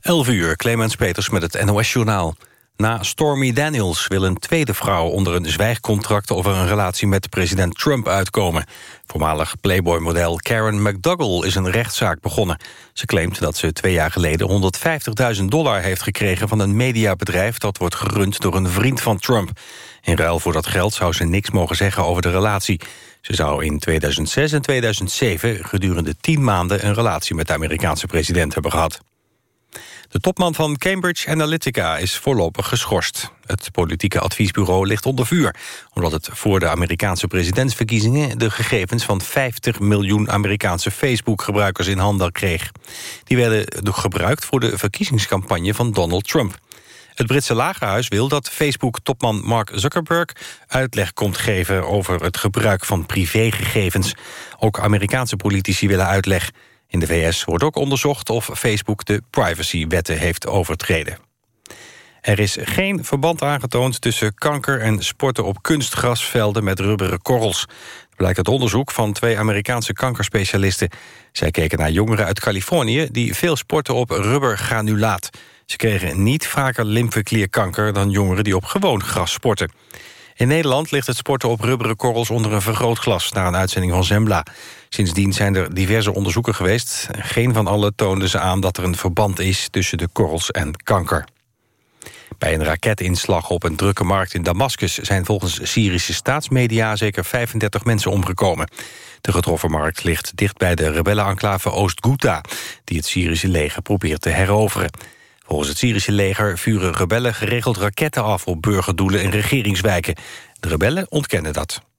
11 uur, Clemens Peters met het NOS-journaal. Na Stormy Daniels wil een tweede vrouw onder een zwijgcontract... over een relatie met president Trump uitkomen. Voormalig Playboy-model Karen McDougall is een rechtszaak begonnen. Ze claimt dat ze twee jaar geleden 150.000 dollar heeft gekregen... van een mediabedrijf dat wordt gerund door een vriend van Trump. In ruil voor dat geld zou ze niks mogen zeggen over de relatie. Ze zou in 2006 en 2007 gedurende tien maanden... een relatie met de Amerikaanse president hebben gehad. De topman van Cambridge Analytica is voorlopig geschorst. Het politieke adviesbureau ligt onder vuur... omdat het voor de Amerikaanse presidentsverkiezingen... de gegevens van 50 miljoen Amerikaanse Facebook-gebruikers in handen kreeg. Die werden gebruikt voor de verkiezingscampagne van Donald Trump. Het Britse lagerhuis wil dat Facebook-topman Mark Zuckerberg... uitleg komt geven over het gebruik van privégegevens. Ook Amerikaanse politici willen uitleg... In de VS wordt ook onderzocht of Facebook de privacywetten heeft overtreden. Er is geen verband aangetoond tussen kanker en sporten op kunstgrasvelden met rubberen korrels. Blijkt uit onderzoek van twee Amerikaanse kankerspecialisten. Zij keken naar jongeren uit Californië die veel sporten op rubbergranulaat. Ze kregen niet vaker lymfeklierkanker dan jongeren die op gewoon gras sporten. In Nederland ligt het sporten op rubberen korrels onder een vergrootglas... na een uitzending van Zembla. Sindsdien zijn er diverse onderzoeken geweest. Geen van alle toonden ze aan dat er een verband is tussen de korrels en kanker. Bij een raketinslag op een drukke markt in Damascus... zijn volgens Syrische staatsmedia zeker 35 mensen omgekomen. De getroffen markt ligt dicht bij de rebellenenclave Oost-Ghouta... die het Syrische leger probeert te heroveren. Volgens het Syrische leger vuren rebellen geregeld raketten af... op burgerdoelen en regeringswijken. De rebellen ontkennen dat.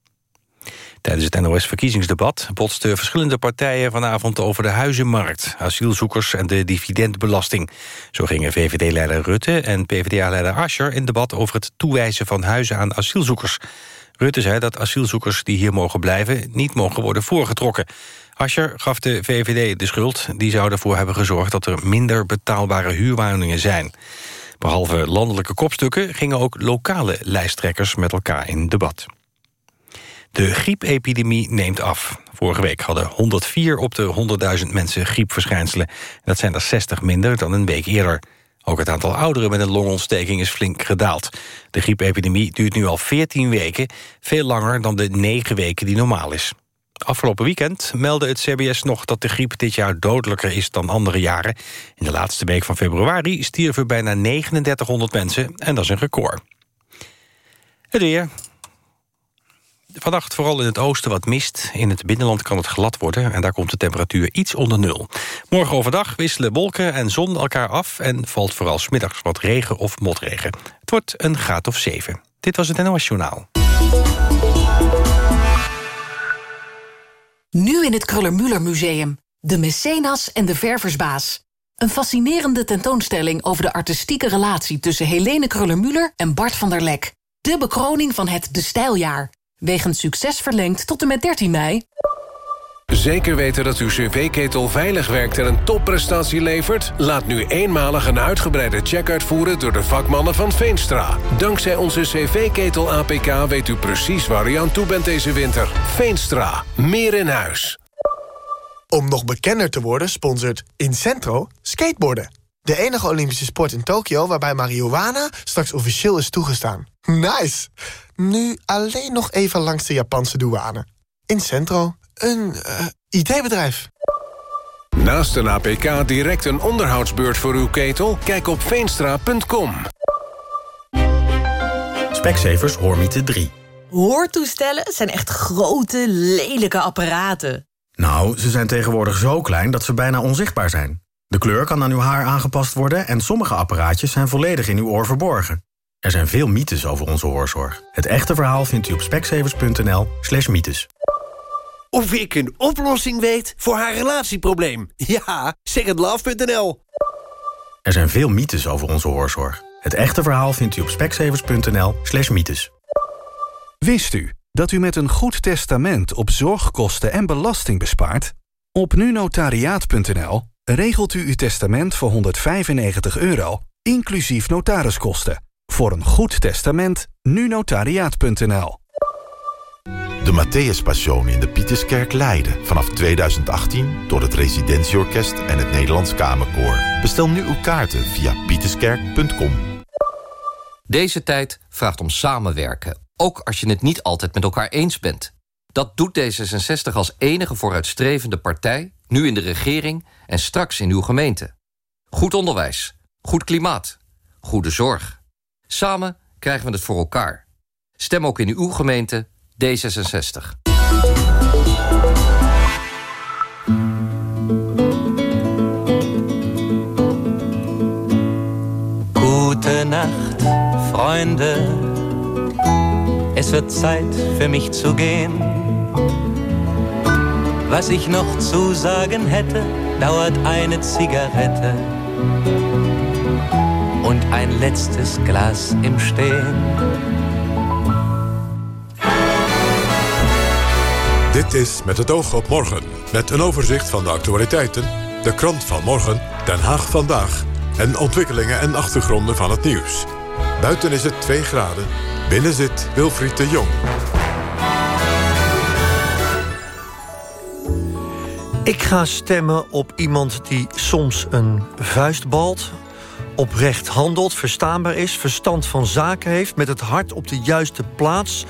Tijdens het NOS-verkiezingsdebat botsten verschillende partijen vanavond over de huizenmarkt, asielzoekers en de dividendbelasting. Zo gingen VVD-leider Rutte en PvdA-leider Ascher in debat over het toewijzen van huizen aan asielzoekers. Rutte zei dat asielzoekers die hier mogen blijven niet mogen worden voorgetrokken. Ascher gaf de VVD de schuld. Die zou ervoor hebben gezorgd dat er minder betaalbare huurwoningen zijn. Behalve landelijke kopstukken gingen ook lokale lijsttrekkers met elkaar in debat. De griepepidemie neemt af. Vorige week hadden 104 op de 100.000 mensen griepverschijnselen. Dat zijn er 60 minder dan een week eerder. Ook het aantal ouderen met een longontsteking is flink gedaald. De griepepidemie duurt nu al 14 weken, veel langer dan de 9 weken die normaal is. Afgelopen weekend meldde het CBS nog dat de griep dit jaar dodelijker is dan andere jaren. In de laatste week van februari stierven bijna 3900 mensen en dat is een record. Het weer. Vannacht vooral in het oosten wat mist. In het binnenland kan het glad worden en daar komt de temperatuur iets onder nul. Morgen overdag wisselen wolken en zon elkaar af... en valt vooral smiddags wat regen of motregen. Het wordt een graad of 7. Dit was het NOS Journaal. Nu in het Kruller-Müller Museum. De Mecenas en de Verversbaas. Een fascinerende tentoonstelling over de artistieke relatie... tussen Helene Kruller-Müller en Bart van der Lek. De bekroning van het De Stijljaar. Wegens succes verlengd tot en met 13 mei. Zeker weten dat uw cv-ketel veilig werkt en een topprestatie levert? Laat nu eenmalig een uitgebreide check uitvoeren door de vakmannen van Veenstra. Dankzij onze cv-ketel APK weet u precies waar u aan toe bent deze winter. Veenstra, meer in huis. Om nog bekender te worden sponsort Incentro skateboarden. De enige Olympische sport in Tokio waarbij marihuana straks officieel is toegestaan. Nice! Nu alleen nog even langs de Japanse douane. Incentro, een uh, IT-bedrijf. Naast een APK direct een onderhoudsbeurt voor uw ketel? Kijk op veenstra.com. Specsavers Hoormiete 3. Hoortoestellen zijn echt grote, lelijke apparaten. Nou, ze zijn tegenwoordig zo klein dat ze bijna onzichtbaar zijn. De kleur kan aan uw haar aangepast worden... en sommige apparaatjes zijn volledig in uw oor verborgen. Er zijn veel mythes over onze hoorzorg. Het echte verhaal vindt u op speksevers.nl slash mythes. Of ik een oplossing weet voor haar relatieprobleem? Ja, secondlove.nl Er zijn veel mythes over onze hoorzorg. Het echte verhaal vindt u op speksevers.nl slash mythes. Wist u dat u met een goed testament op zorgkosten en belasting bespaart? Op nunotariaat.nl regelt u uw testament voor 195 euro, inclusief notariskosten. Voor een goed testament, nu notariaat.nl. De Matthäus Passion in de Pieterskerk Leiden. Vanaf 2018 door het Residentieorkest en het Nederlands Kamerkoor. Bestel nu uw kaarten via pieterskerk.com. Deze tijd vraagt om samenwerken. Ook als je het niet altijd met elkaar eens bent. Dat doet D66 als enige vooruitstrevende partij... nu in de regering en straks in uw gemeente. Goed onderwijs, goed klimaat, goede zorg. Samen krijgen we het voor elkaar. Stem ook in uw gemeente D66. Gute Nacht, Freunde. Es wird Zeit für mich zu gehen. Was ich noch zu sagen hätte, dauert eine Zigarette ein letztes Glas im Stehen. Dit is Met het oog op morgen. Met een overzicht van de actualiteiten, de krant van morgen, Den Haag vandaag... en ontwikkelingen en achtergronden van het nieuws. Buiten is het 2 graden, binnen zit Wilfried de Jong. Ik ga stemmen op iemand die soms een vuist balt... oprecht handelt, verstaanbaar is, verstand van zaken heeft... met het hart op de juiste plaats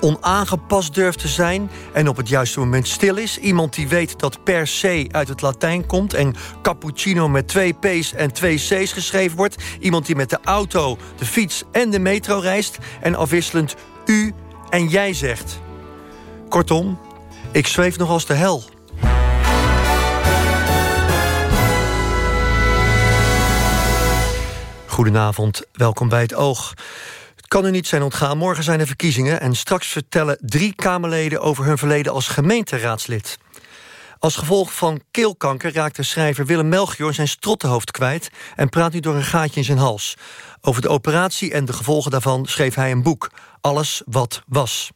onaangepast durft te zijn en op het juiste moment stil is. Iemand die weet dat per se uit het Latijn komt... en cappuccino met twee P's en twee C's geschreven wordt. Iemand die met de auto, de fiets en de metro reist... en afwisselend u en jij zegt. Kortom, ik zweef nog als de hel. Goedenavond, welkom bij het Oog. Het kan u niet zijn ontgaan, morgen zijn er verkiezingen... en straks vertellen drie Kamerleden over hun verleden als gemeenteraadslid. Als gevolg van keelkanker raakte schrijver Willem Melchior zijn strottenhoofd kwijt... en praat nu door een gaatje in zijn hals. Over de operatie en de gevolgen daarvan schreef hij een boek. Alles wat was.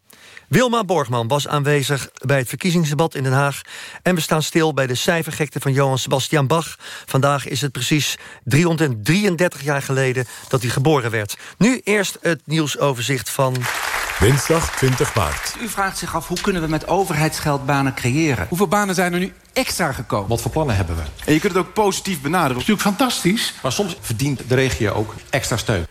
Wilma Borgman was aanwezig bij het verkiezingsdebat in Den Haag... en we staan stil bij de cijfergekte van Johan Sebastian Bach. Vandaag is het precies 333 jaar geleden dat hij geboren werd. Nu eerst het nieuwsoverzicht van... Dinsdag 20 maart. U vraagt zich af hoe kunnen we met overheidsgeld banen creëren? Hoeveel banen zijn er nu extra gekomen? Wat voor plannen hebben we? En je kunt het ook positief benaderen. Dat is natuurlijk fantastisch. Maar soms verdient de regio ook extra steun.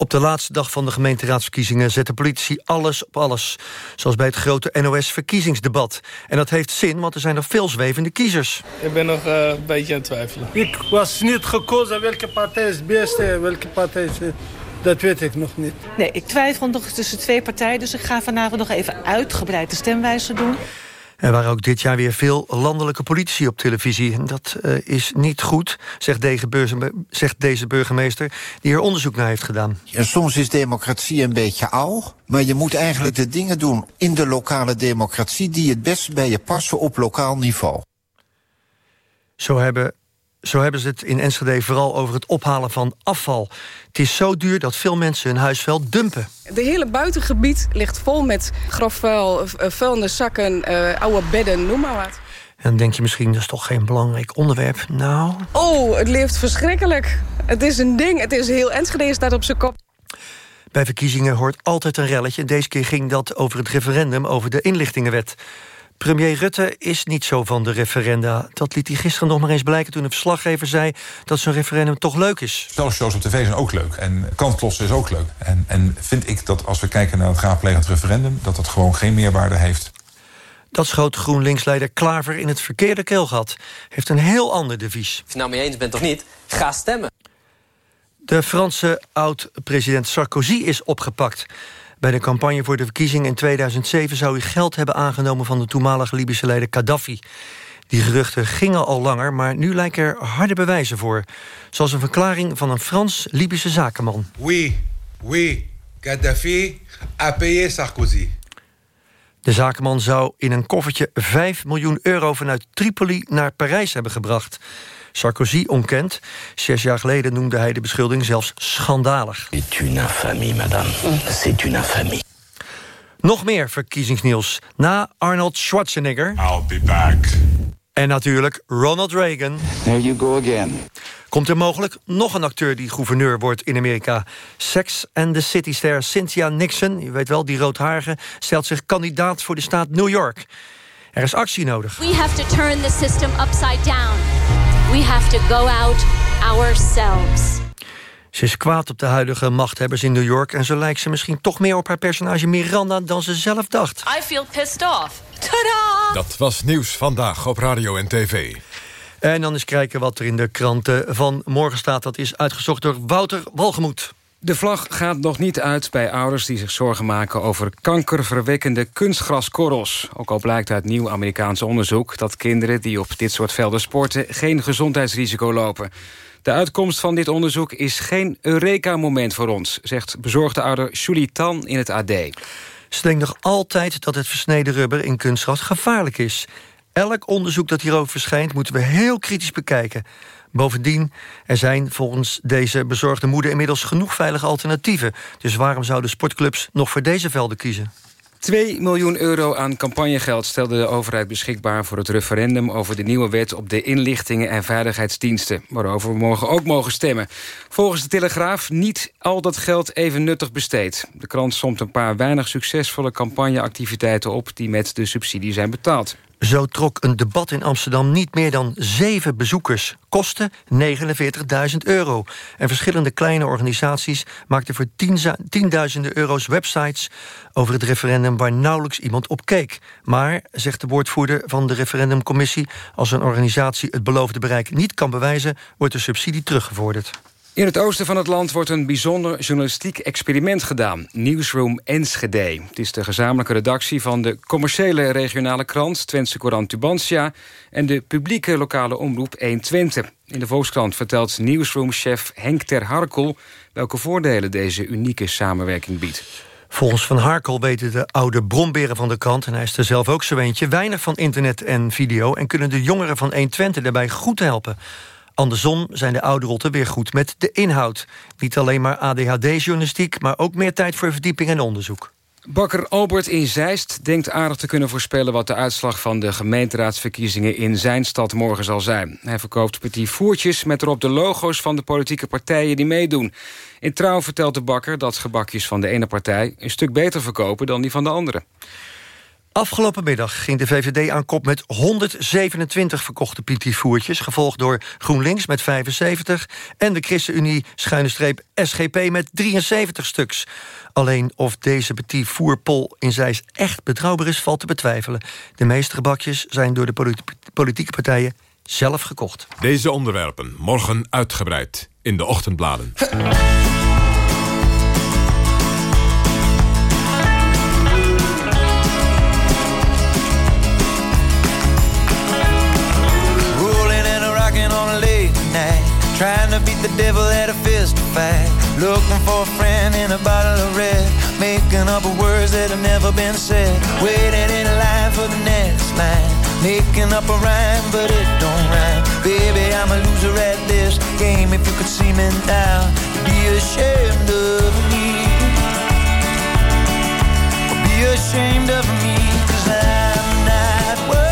Op de laatste dag van de gemeenteraadsverkiezingen zetten politici alles op alles. Zoals bij het grote NOS-verkiezingsdebat. En dat heeft zin, want er zijn nog veel zwevende kiezers. Ik ben nog uh, een beetje aan het twijfelen. Ik was niet gekozen welke partij is het beste, welke partij is het... Dat weet ik nog niet. Nee, ik twijfel nog tussen twee partijen... dus ik ga vanavond nog even uitgebreid de stemwijzer doen. Er waren ook dit jaar weer veel landelijke politici op televisie. En dat uh, is niet goed, zegt deze, zegt deze burgemeester... die er onderzoek naar heeft gedaan. En soms is democratie een beetje oud... maar je moet eigenlijk de dingen doen in de lokale democratie... die het best bij je passen op lokaal niveau. Zo hebben zo hebben ze het in Enschede vooral over het ophalen van afval. Het is zo duur dat veel mensen hun huisvuil dumpen. De hele buitengebied ligt vol met grafvuil, vuilniszakken, uh, oude bedden, noem maar wat. En dan denk je misschien, dat is toch geen belangrijk onderwerp? Nou... Oh, het leeft verschrikkelijk. Het is een ding. Het is heel Enschede staat op zijn kop. Bij verkiezingen hoort altijd een relletje. Deze keer ging dat over het referendum over de inlichtingenwet. Premier Rutte is niet zo van de referenda. Dat liet hij gisteren nog maar eens blijken toen een verslaggever zei... dat zo'n referendum toch leuk is. Spelshows op tv zijn ook leuk. En kantklossen is ook leuk. En, en vind ik dat als we kijken naar het raadplegend referendum... dat dat gewoon geen meerwaarde heeft. Dat schoot GroenLinks-leider Klaver in het verkeerde keelgat. Heeft een heel ander devies. Of je nou mee eens bent of niet, ga stemmen. De Franse oud-president Sarkozy is opgepakt. Bij de campagne voor de verkiezing in 2007 zou hij geld hebben aangenomen van de toenmalige Libische leider Gaddafi. Die geruchten gingen al langer, maar nu lijken er harde bewijzen voor. Zoals een verklaring van een Frans-Libische zakenman. Oui, oui, Gaddafi a payé Sarkozy. De zakenman zou in een koffertje 5 miljoen euro vanuit Tripoli naar Parijs hebben gebracht. Sarkozy ontkent. Zes jaar geleden noemde hij de beschuldiging zelfs schandalig. C'est une infamie, madame. C'est une infamie. Nog meer verkiezingsnieuws. Na Arnold Schwarzenegger... I'll be back. En natuurlijk Ronald Reagan. There you go again. Komt er mogelijk nog een acteur die gouverneur wordt in Amerika? Sex and the City-ster Cynthia Nixon, je weet wel, die roodharige... stelt zich kandidaat voor de staat New York. Er is actie nodig. We have to turn the system upside down. We have to go out ourselves. Ze is kwaad op de huidige machthebbers in New York... en zo lijkt ze misschien toch meer op haar personage Miranda... dan ze zelf dacht. I feel pissed off. Tada! Dat was Nieuws Vandaag op Radio en TV. En dan eens kijken wat er in de kranten van morgen staat. Dat is uitgezocht door Wouter Walgemoed. De vlag gaat nog niet uit bij ouders die zich zorgen maken... over kankerverwekkende kunstgraskorrels. Ook al blijkt uit nieuw Amerikaans onderzoek... dat kinderen die op dit soort velden sporten... geen gezondheidsrisico lopen. De uitkomst van dit onderzoek is geen Eureka-moment voor ons... zegt bezorgde ouder Julie Tan in het AD. Ze denkt nog altijd dat het versneden rubber in kunstgras gevaarlijk is. Elk onderzoek dat hierover verschijnt moeten we heel kritisch bekijken. Bovendien, er zijn volgens deze bezorgde moeder... inmiddels genoeg veilige alternatieven. Dus waarom zouden sportclubs nog voor deze velden kiezen? 2 miljoen euro aan campagnegeld stelde de overheid beschikbaar... voor het referendum over de nieuwe wet op de inlichtingen en veiligheidsdiensten... waarover we morgen ook mogen stemmen. Volgens de Telegraaf niet al dat geld even nuttig besteed. De krant somt een paar weinig succesvolle campagneactiviteiten op... die met de subsidie zijn betaald. Zo trok een debat in Amsterdam niet meer dan zeven bezoekers. Kosten 49.000 euro. En verschillende kleine organisaties maakten voor tienduizenden euro's websites... over het referendum waar nauwelijks iemand op keek. Maar, zegt de woordvoerder van de referendumcommissie... als een organisatie het beloofde bereik niet kan bewijzen... wordt de subsidie teruggevorderd. In het oosten van het land wordt een bijzonder journalistiek experiment gedaan. Newsroom Enschede. Het is de gezamenlijke redactie van de commerciële regionale krant... Twentse Courant Tubantia en de publieke lokale omroep 1 Twente. In de Volkskrant vertelt Newsroom-chef Henk ter Harkel... welke voordelen deze unieke samenwerking biedt. Volgens Van Harkel weten de oude bronberen van de krant... en hij is er zelf ook zo eentje, weinig van internet en video... en kunnen de jongeren van 1 Twente daarbij goed helpen... Andersom zijn de oude rotten weer goed met de inhoud. Niet alleen maar ADHD-journalistiek, maar ook meer tijd voor verdieping en onderzoek. Bakker Albert in Zeist denkt aardig te kunnen voorspellen... wat de uitslag van de gemeenteraadsverkiezingen in zijn stad morgen zal zijn. Hij verkoopt petit voertjes met erop de logo's van de politieke partijen die meedoen. In Trouw vertelt de bakker dat gebakjes van de ene partij... een stuk beter verkopen dan die van de andere. Afgelopen middag ging de VVD aan kop met 127 verkochte PT-voertjes... gevolgd door GroenLinks met 75... en de ChristenUnie schuine streep SGP met 73 stuks. Alleen of deze petit voerpol in Zeist echt betrouwbaar is... valt te betwijfelen. De meeste gebakjes zijn door de politieke partijen zelf gekocht. Deze onderwerpen morgen uitgebreid in de ochtendbladen. the devil at a fist fight. Looking for a friend in a bottle of red. Making up words that have never been said. Waiting in line for the next line. Making up a rhyme, but it don't rhyme. Baby, I'm a loser at this game. If you could see me now, be ashamed of me. Be ashamed of me, cause I'm not worthy.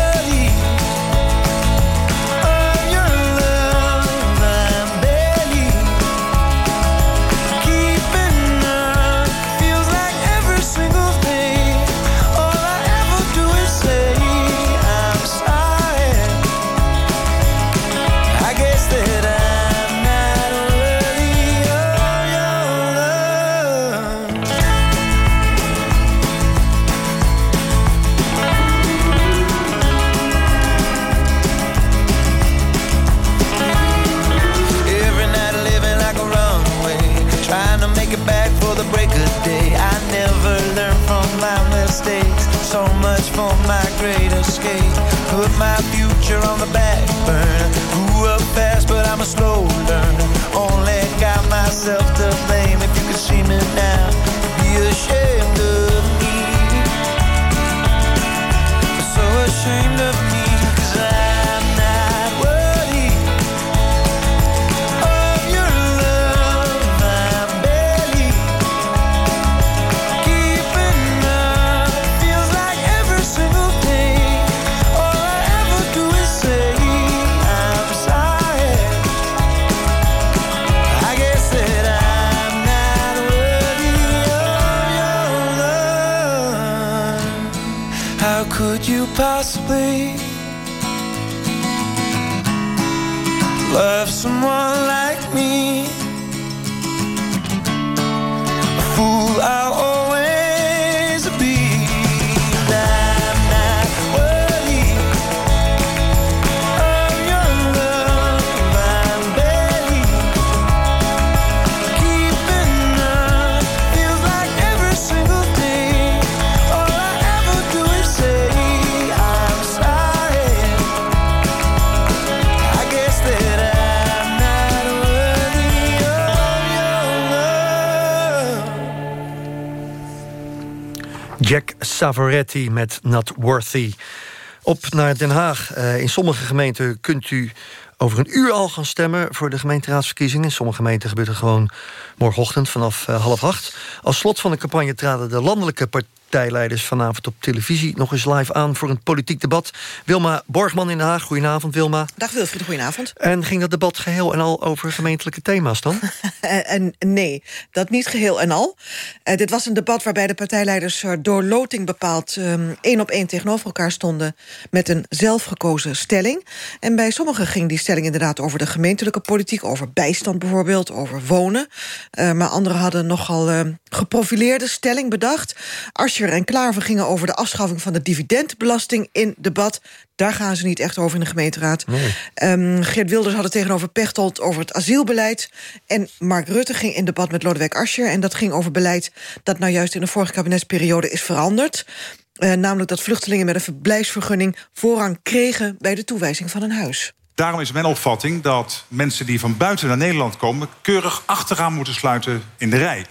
Great. Put my future on the back burner. Grew up fast, but I'm a slow learner. Only got myself to blame. If you could see me now, be ashamed passo Savoretti met Not Worthy. Op naar Den Haag. Eh, in sommige gemeenten kunt u over een uur al gaan stemmen... voor de gemeenteraadsverkiezingen. In sommige gemeenten gebeurt het gewoon morgenochtend vanaf eh, half acht. Als slot van de campagne traden de landelijke partijleiders... vanavond op televisie nog eens live aan voor een politiek debat. Wilma Borgman in Den Haag. Goedenavond, Wilma. Dag Wilfried, goedenavond. En ging dat debat geheel en al over gemeentelijke thema's dan? En nee, dat niet geheel en al. Eh, dit was een debat waarbij de partijleiders eh, door loting bepaald... ehm, één op één tegenover elkaar stonden met een zelfgekozen stelling. En bij sommigen ging die stelling inderdaad over de gemeentelijke politiek... over bijstand bijvoorbeeld, over wonen. Eh, maar anderen hadden nogal eh, geprofileerde stelling bedacht. Ascher en Klaver gingen over de afschaffing van de dividendbelasting in debat. Daar gaan ze niet echt over in de gemeenteraad. Ehm, Geert Wilders had het tegenover Pechtold over het asielbeleid. En Mark Rutte ging in debat met Lodewijk Asscher. En dat ging over beleid dat nou juist in de vorige kabinetsperiode is veranderd. Eh, namelijk dat vluchtelingen met een verblijfsvergunning... voorrang kregen bij de toewijzing van een huis. Daarom is mijn opvatting dat mensen die van buiten naar Nederland komen... keurig achteraan moeten sluiten in de rij.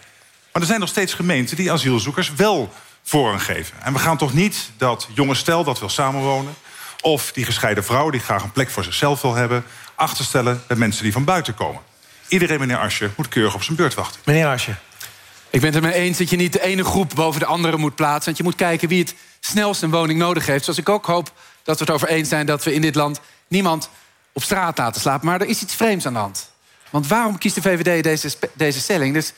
Maar er zijn nog steeds gemeenten die asielzoekers wel voorrang geven. En we gaan toch niet dat jonge stel dat wil samenwonen... of die gescheiden vrouw die graag een plek voor zichzelf wil hebben... achterstellen bij mensen die van buiten komen. Iedereen, meneer Asje, moet keurig op zijn beurt wachten. Meneer Asje. Ik ben het er mee eens dat je niet de ene groep boven de andere moet plaatsen. Want je moet kijken wie het snelst een woning nodig heeft. Zoals ik ook hoop dat we het over eens zijn dat we in dit land niemand op straat laten slapen. Maar er is iets vreemds aan de hand. Want waarom kiest de VVD deze, deze stelling? Dus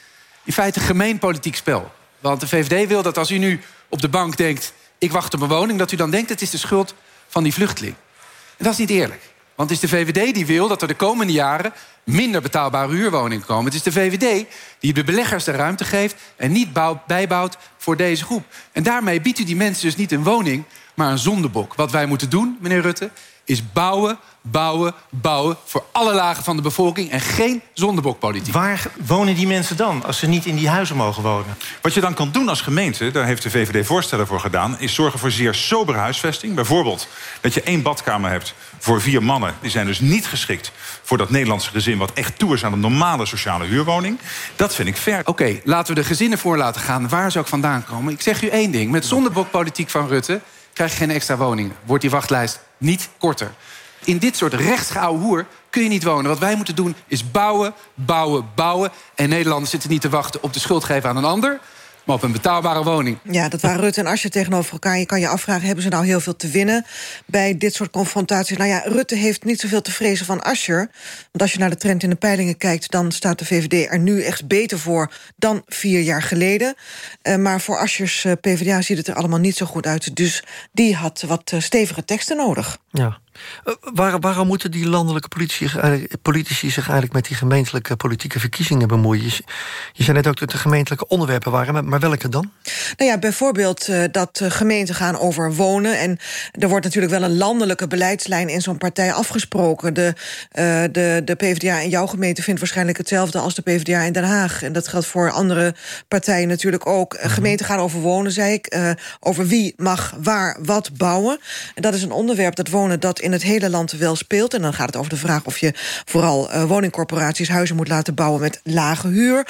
in feite een gemeen politiek spel. Want de VVD wil dat als u nu op de bank denkt... ik wacht op een woning, dat u dan denkt... het is de schuld van die vluchteling. En dat is niet eerlijk. Want het is de VVD die wil dat er de komende jaren... minder betaalbare huurwoningen komen. Het is de VVD die de beleggers de ruimte geeft... en niet bouw- bijbouwt voor deze groep. En daarmee biedt u die mensen dus niet een woning... maar een zondebok. Wat wij moeten doen, meneer Rutte, is bouwen, bouwen, bouwen... voor alle lagen van de bevolking en geen zondebokpolitiek. Waar wonen die mensen dan, als ze niet in die huizen mogen wonen? Wat je dan kan doen als gemeente, daar heeft de VVD voorstellen voor gedaan... is zorgen voor zeer sobere huisvesting. Bijvoorbeeld dat je één badkamer hebt voor vier mannen. Die zijn dus niet geschikt voor dat Nederlandse gezin... wat echt toe is aan een normale sociale huurwoning. Dat vind ik fair. Oké, laten we de gezinnen voor laten gaan waar ze ook vandaan komen. Ik zeg u één ding. Met zondebokpolitiek van Rutte krijg je geen extra woningen. Wordt die wachtlijst niet korter. In dit soort rechtsgeouwe hoer kun je niet wonen. Wat wij moeten doen is bouwen, bouwen, bouwen. En Nederlanders zitten niet te wachten op de schuld geven aan een ander... maar op een betaalbare woning. Ja, dat waren Rutte en Asscher tegenover elkaar. Je kan je afvragen, hebben ze nou heel veel te winnen... bij dit soort confrontaties? Nou ja, Rutte heeft niet zoveel te vrezen van Asscher. Want als je naar de trend in de peilingen kijkt... dan staat de VVD er nu echt beter voor dan vier jaar geleden. Eh, maar voor Asschers eh, PvdA ziet het er allemaal niet zo goed uit. Dus die had wat eh, stevige teksten nodig. Ja. Eh, waar- waarom moeten die landelijke politici, zich eigenlijk- politici zich eigenlijk met die gemeentelijke politieke verkiezingen bemoeien? Je, je zei net ook dat er gemeentelijke onderwerpen waren, maar, welke dan? Nou ja, bijvoorbeeld eh, dat eh, gemeenten gaan over wonen. En er wordt natuurlijk wel een landelijke beleidslijn in zo'n partij afgesproken. De, de, de PvdA in jouw gemeente vindt waarschijnlijk hetzelfde als de PvdA in Den Haag. En dat geldt voor andere partijen natuurlijk ook. Eh, Gemeenten gaan over wonen, zei ik. over wie mag waar wat bouwen. En dat is een onderwerp, dat wonen, dat in het hele land wel speelt. En dan gaat het over de vraag of je vooral eh, woningcorporaties huizen moet laten bouwen met lage huur.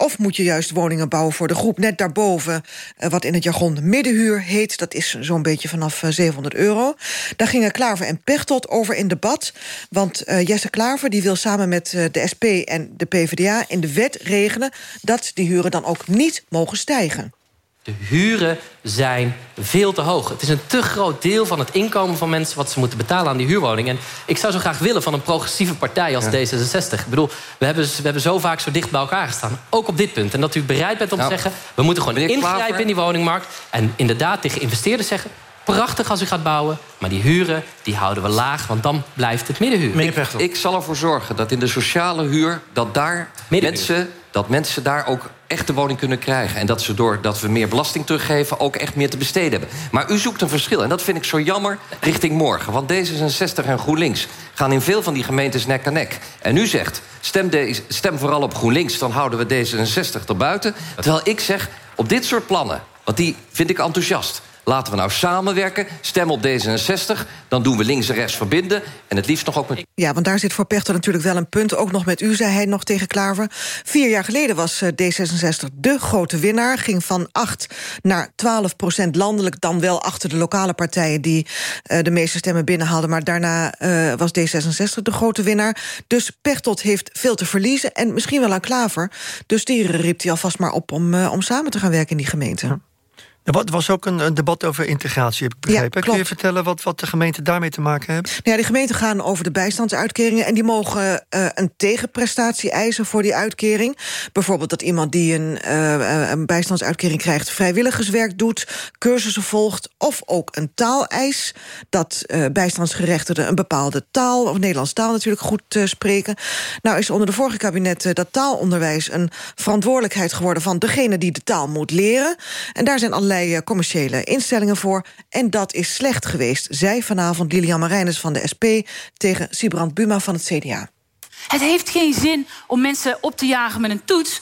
Of moet je juist woningen bouwen voor de groep net daarboven... eh, wat in het jargon middenhuur heet. Dat is zo'n beetje vanaf eh, 700 euro. Daar gingen Klaver en Pechtold over in debat. Want eh, Jesse Klaver die wil samen met eh, de SP en de PvdA in de wet regelen... dat die huren dan ook niet mogen stijgen. De huren zijn veel te hoog. Het is een te groot deel van het inkomen van mensen... wat ze moeten betalen aan die huurwoning. En ik zou zo graag willen van een progressieve partij als D66. Ik bedoel, we hebben, we hebben zo vaak zo dicht bij elkaar gestaan. Ook op dit punt. En dat u bereid bent om Nou, te zeggen... we moeten gewoon ingrijpen Klaver. in die woningmarkt. En inderdaad tegen investeerders zeggen... prachtig als u gaat bouwen. Maar die huren, die houden we laag, want dan blijft het middenhuur. Ik, ik zal ervoor zorgen dat in de sociale huur... dat, daar mensen, dat mensen daar ook echt de woning kunnen krijgen. En dat ze doordat we meer belasting teruggeven... ook echt meer te besteden hebben. Maar u zoekt een verschil. En dat vind ik zo jammer richting morgen. Want D66 en GroenLinks gaan in veel van die gemeentes nek aan nek. En u zegt, stem, deze, stem vooral op GroenLinks... dan houden we D66 erbuiten. Terwijl ik zeg, op dit soort plannen... want die vind ik enthousiast... Laten we nou samenwerken, stemmen op D66... dan doen we links en rechts verbinden en het liefst nog ook met... Ja, want daar zit voor Pechter natuurlijk wel een punt. Ook nog met u, zei hij nog tegen Klaver. Vier jaar geleden was eh, D66 de grote winnaar. Ging van 8 naar 12 procent landelijk. Dan wel achter de lokale partijen die uh, de meeste stemmen binnenhaalden. Maar daarna uh, was D66 de grote winnaar. Dus Pechtold heeft veel te verliezen. En misschien wel aan Klaver. Dus die riep hij alvast maar op om, om samen te gaan werken in die gemeente. Er was ook een, een, debat over integratie, heb ik begrepen. Ja, Kun je vertellen wat, wat de gemeenten daarmee te maken hebben? Ja, de gemeenten gaan over de bijstandsuitkeringen... en die mogen uh, een tegenprestatie eisen voor die uitkering. Bijvoorbeeld dat iemand die een, uh, een bijstandsuitkering krijgt... vrijwilligerswerk doet, cursussen volgt... of ook een taaleis, dat uh, bijstandsgerechtigden... een bepaalde taal, of Nederlands taal natuurlijk, goed spreken. Nou is onder de vorige kabinet dat taalonderwijs... een verantwoordelijkheid geworden van degene die de taal moet leren. En daar zijn allerlei allerlei commerciële instellingen voor. En dat is slecht geweest, zei vanavond Lilian Marijnes van de SP... tegen Sibrand Buma van het CDA. Het heeft geen zin om mensen op te jagen met een toets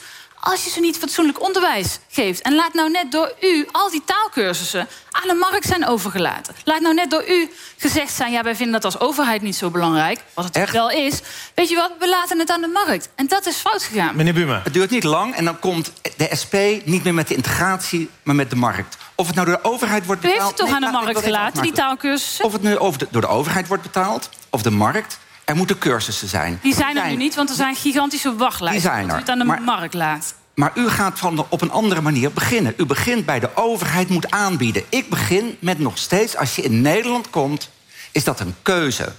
als je ze niet fatsoenlijk onderwijs geeft. En laat nou net door u al die taalkursussen aan de markt zijn overgelaten. Laat nou net door u gezegd zijn... ja, wij vinden dat als overheid niet zo belangrijk. Wat het Echt? wel is. Weet je wat, we laten het aan de markt. En dat is fout gegaan. Meneer Buma. Het duurt niet lang en dan komt de SP niet meer met de integratie... maar met de markt. Of het nou door de overheid wordt betaald... U heeft het toch nee, aan de markt gelaten, die taalkursussen? Of het nu over de, door de overheid wordt betaald, of de markt... Er moeten cursussen zijn. Die zijn er nu niet, want er zijn gigantische wachtlijsten. Die zijn er. u het aan de maar, markt laat. Maar u gaat van de, op een andere manier beginnen. U begint bij de overheid moet aanbieden. Ik begin met nog steeds, als je in Nederland komt, is dat een keuze.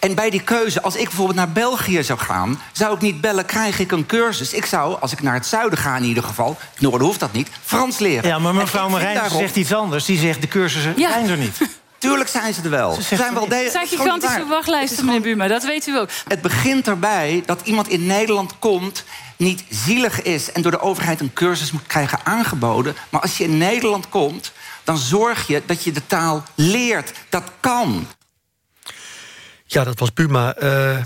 En bij die keuze, als ik bijvoorbeeld naar België zou gaan... zou ik niet bellen, krijg ik een cursus. Ik zou, als ik naar het zuiden ga in ieder geval... Noorden hoeft dat niet, Frans leren. Ja, maar mevrouw Marijn daarop... zegt iets anders. Die zegt, de cursussen ja. zijn er niet. Tuurlijk zijn ze er wel. Ze zijn wel Het zijn gigantische wachtlijsten, meneer Buma. Dat weet u ook. Het begint erbij dat iemand in Nederland komt niet zielig is en door de overheid een cursus moet krijgen aangeboden. Maar als je in Nederland komt, dan zorg je dat je de taal leert. Dat kan. Ja, dat was Buma. Uh,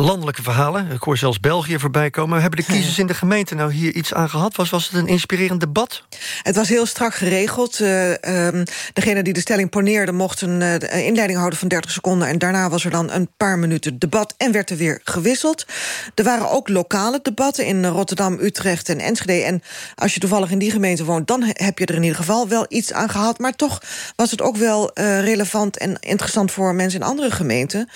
landelijke verhalen. Ik hoor zelfs België voorbij komen. Hebben de kiezers in de gemeente nou hier iets aan gehad? Was, was het een inspirerend debat? Het was heel strak geregeld. Uh, um, degene die de stelling poneerde mocht een uh, inleiding houden van 30 seconden... en daarna was er dan een paar minuten debat en werd er weer gewisseld. Er waren ook lokale debatten in Rotterdam, Utrecht en Enschede. En als je toevallig in die gemeente woont... dan heb je er in ieder geval wel iets aan gehad. Maar toch was het ook wel uh, relevant en interessant voor mensen in andere gemeenten.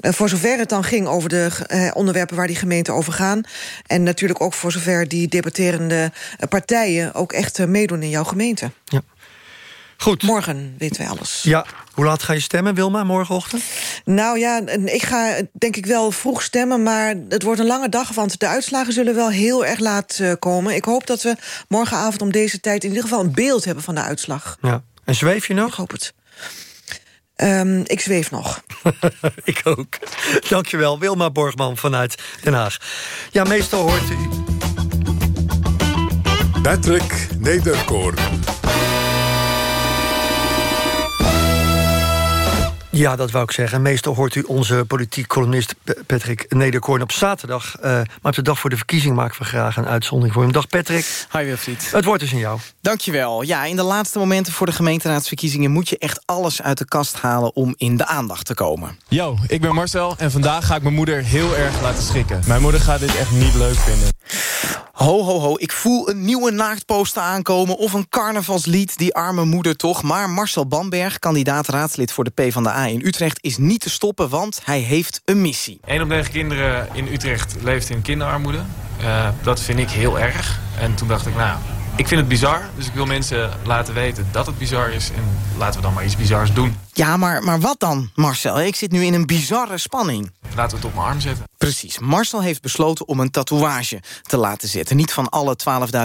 voor zover het dan ging over de eh, onderwerpen waar die gemeenten over gaan. En natuurlijk ook voor zover die debatterende partijen... ook echt uh, meedoen in jouw gemeente. Ja. Goed. Morgen weten wij alles. Ja, hoe laat ga je stemmen, Wilma, morgenochtend? Nou ja, ik ga denk ik wel vroeg stemmen... maar het wordt een lange dag, want de uitslagen zullen wel heel erg laat uh, komen. Ik hoop dat we morgenavond om deze tijd in ieder geval een beeld hebben van de uitslag. Ja. En zweef je nog? Ik hoop het. Um, ik zweef nog. ik ook. Dankjewel, Wilma Borgman vanuit Den Haag. Ja, meestal hoort u... Patrick Nederkoorn. Ja, dat wou ik zeggen. Meestal hoort u onze politiek columnist Patrick Nederkoorn op zaterdag. Uh, maar op de dag voor de verkiezing maken we graag een uitzondering voor hem. Dag Patrick. Hi Wilfried. Het woord is aan jou. Dankjewel. Ja, in de laatste momenten voor de gemeenteraadsverkiezingen... moet je echt alles uit de kast halen om in de aandacht te komen. Yo, ik ben Marcel en vandaag ga ik mijn moeder heel erg laten schrikken. Mijn moeder gaat dit echt niet leuk vinden. Ho, ho, ho. Ik voel een nieuwe naaktposter aankomen... of een carnavalslied, die arme moeder toch. Maar Marcel Bamberg, kandidaat raadslid voor de PvdA in Utrecht... is niet te stoppen, want hij heeft een missie. Een op negen kinderen in Utrecht leeft in kinderarmoede. Uh, dat vind ik heel erg. En toen dacht ik, nou, ik vind het bizar. Dus ik wil mensen laten weten dat het bizar is. En laten we dan maar iets bizars doen. Ja, maar, maar wat dan, Marcel? Ik zit nu in een bizarre spanning. Laten we het op mijn arm zetten. Precies. Marcel heeft besloten om een tatoeage te laten zetten. Niet van alle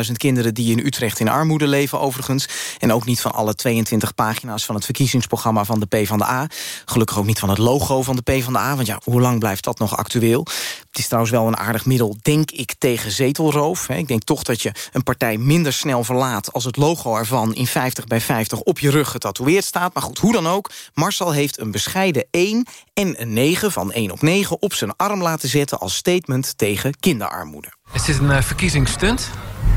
12.000 kinderen die in Utrecht in armoede leven overigens. En ook niet van alle 22 pagina's van het verkiezingsprogramma van de PvdA. Gelukkig ook niet van het logo van de PvdA. Want ja, hoe lang blijft dat nog actueel? Het is trouwens wel een aardig middel, denk ik, tegen zetelroof. Ik denk toch dat je een partij minder snel verlaat... als het logo ervan in 50 bij 50 op je rug getatoeëerd staat. Maar goed, hoe dan ook, Marcel heeft een bescheiden 1 en een 9 van 1 op 9 op zijn arm laten zetten... als statement tegen kinderarmoede. Is dit een uh, verkiezingsstunt?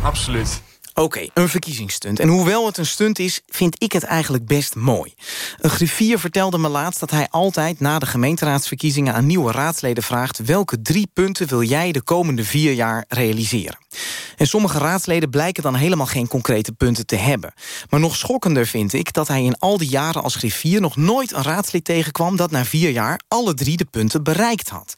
Absoluut. Oké, een verkiezingsstunt. En hoewel het een stunt is, vind ik het eigenlijk best mooi. Een griffier vertelde me laatst dat hij altijd na de gemeenteraadsverkiezingen... aan nieuwe raadsleden vraagt... welke drie punten wil jij de komende vier jaar realiseren? En sommige raadsleden blijken dan helemaal geen concrete punten te hebben. Maar nog schokkender vind ik dat hij in al die jaren als griffier... nog nooit een raadslid tegenkwam dat na vier jaar... alle drie de punten bereikt had.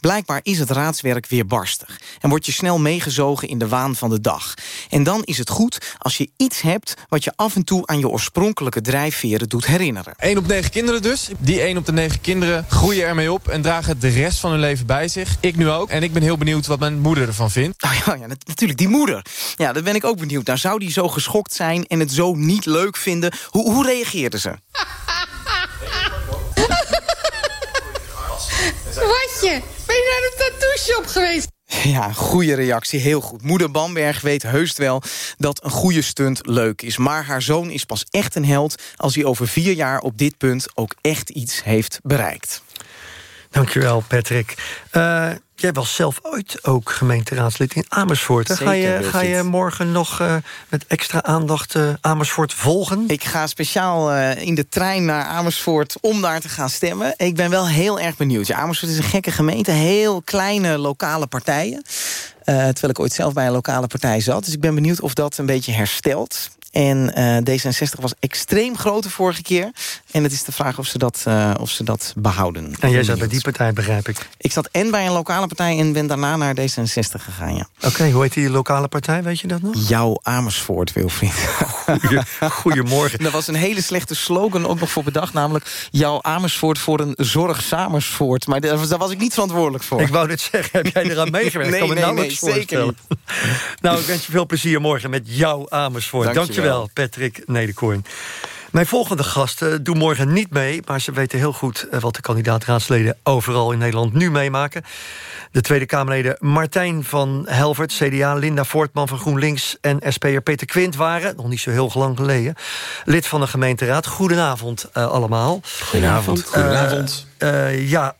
Blijkbaar is het raadswerk weer barstig. En word je snel meegezogen in de waan van de dag. En dan is het goed als je iets hebt... wat je af en toe aan je oorspronkelijke drijfveren doet herinneren. 1 op 9 kinderen dus. Die 1 op de 9 kinderen groeien ermee op... en dragen het de rest van hun leven bij zich. Ik nu ook. En ik ben heel benieuwd wat mijn moeder ervan vindt. Oh ja, ja, natuurlijk, die moeder. Ja, daar ben ik ook benieuwd naar. Zou die zo geschokt zijn en het zo niet leuk vinden? Hoe, hoe reageerde ze? Watje, ben je naar de tattoo shop geweest? Ja, goede reactie, heel goed. Moeder Bamberg weet heus wel dat een goede stunt leuk is. Maar haar zoon is pas echt een held... als hij over vier jaar op dit punt ook echt iets heeft bereikt. Dankjewel, Patrick. Uh, jij was zelf ooit ook gemeenteraadslid in Amersfoort. Ga, je, ga je morgen nog uh, met extra aandacht uh, Amersfoort volgen? Ik ga speciaal in de trein naar Amersfoort om daar te gaan stemmen. Ik ben wel heel erg benieuwd. Ja, Amersfoort is een gekke gemeente. Heel kleine lokale partijen. terwijl ik ooit zelf bij een lokale partij zat. Dus ik ben benieuwd of dat een beetje herstelt. En uh, D66 was extreem groot de vorige keer. En het is de vraag of ze dat, uh, of ze dat behouden. En jij zat bij die partij, begrijp ik? Ik zat en bij een lokale partij en ben daarna naar D66 gegaan, ja. Oké, okay, hoe heet die lokale partij, weet je dat nog? Jouw Amersfoort, Wilfried. Goeie, goedemorgen. Dat was een hele slechte slogan ook nog voor bedacht. Namelijk, jouw Amersfoort voor een zorgsamersfoort. Maar daar, was ik niet verantwoordelijk voor. Ik wou dit zeggen, heb jij eraan meegewerkt? nee, kan me nee, nee, zeker niet. nou, ik wens je veel plezier morgen met jouw Amersfoort. Dank, Dank je wel, Patrick Nederkoorn. Mijn volgende gasten doen morgen niet mee... maar ze weten heel goed wat de kandidaat-raadsleden... overal in Nederland nu meemaken. De Tweede Kamerleden Martijn van Helvert, CDA... Linda Voortman van GroenLinks en SP'er Peter Quint waren... nog niet zo heel lang geleden, lid van de gemeenteraad. Goedenavond uh, allemaal. Goedenavond. Goedenavond. Uh, uh, ja,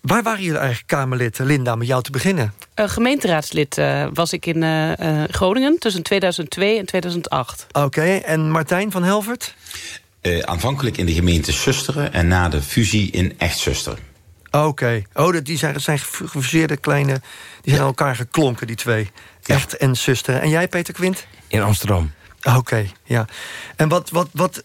Waar waren jullie eigenlijk Kamerlid, Linda, met jou te beginnen? Uh, gemeenteraadslid uh, was ik in uh, Groningen tussen 2002 en 2008. Oké, okay. en Martijn van Helvert? aanvankelijk in de gemeente Susteren en na de fusie in Echt-Susteren. Oké. Okay. Oh, die zijn, zijn gefuseerde kleine... Die zijn ja. elkaar geklonken, die twee. Ja. Echt en Susteren. En jij, Peter Quint? In Amsterdam. Oké, okay, ja. En wat... wat, wat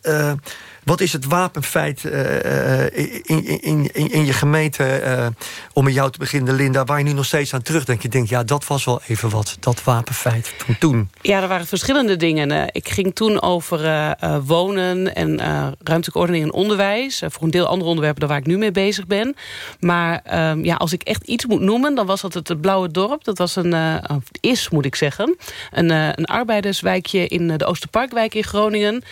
wat is het wapenfeit uh, in, in, in, in, je gemeente, uh, om met jou te beginnen, Linda... waar je nu nog steeds aan terugdenkt? Je denkt, ja, dat was wel even wat, dat wapenfeit van toen. Ja, er waren verschillende dingen. Ik ging toen over wonen en ruimtelijke ordening en onderwijs. voor een deel andere onderwerpen dan waar ik nu mee bezig ben. Maar um, ja, als ik echt iets moet noemen, dan was dat het, het Blauwe Dorp. Dat was een, is, moet ik zeggen, een, een arbeiderswijkje in de Oosterparkwijk in Groningen.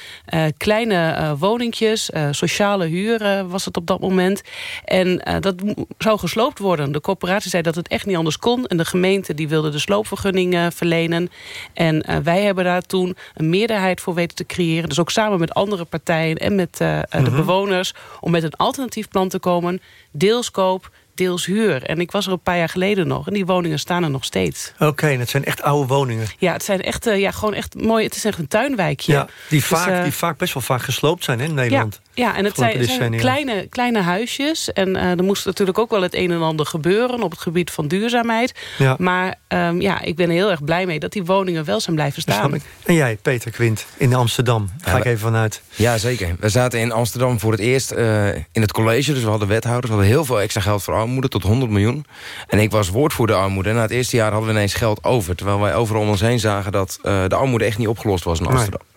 kleine woningen woningjes, uh, sociale huur uh, was het op dat moment. En uh, dat zou gesloopt worden. De corporatie zei dat het echt niet anders kon. En de gemeente die wilde de sloopvergunning verlenen. En wij hebben daar toen een meerderheid voor weten te creëren. Dus ook samen met andere partijen en met de -hmm. bewoners... om met een alternatief plan te komen. Deels koop, deels huur. En ik was er een paar jaar geleden nog. En die woningen staan er nog steeds. Oké, okay, en het zijn echt oude woningen. Ja, het zijn echt, uh, ja, gewoon echt mooi. Het is echt een tuinwijkje. Ja, die, dus, vaak, uh, die vaak best wel vaak gesloopt zijn hè, in Nederland. Ja. Ja, en het zijn, zijn, kleine, kleine huisjes. En uh, er moest natuurlijk ook wel het een en ander gebeuren... op het gebied van duurzaamheid. Ja. Maar um, ja, ik ben er heel erg blij mee dat die woningen wel zijn blijven staan. En jij, Peter Quint, in Amsterdam. Ga ja, ik even vanuit. Ja, zeker. We zaten in Amsterdam voor het eerst uh, in het college. Dus we hadden wethouders. We hadden heel veel extra geld voor armoede, tot 100 miljoen. En ik was woordvoerder armoede. En na het eerste jaar hadden we ineens geld over. Terwijl wij overal om ons heen zagen dat uh, de armoede echt niet opgelost was in Amsterdam. Nee.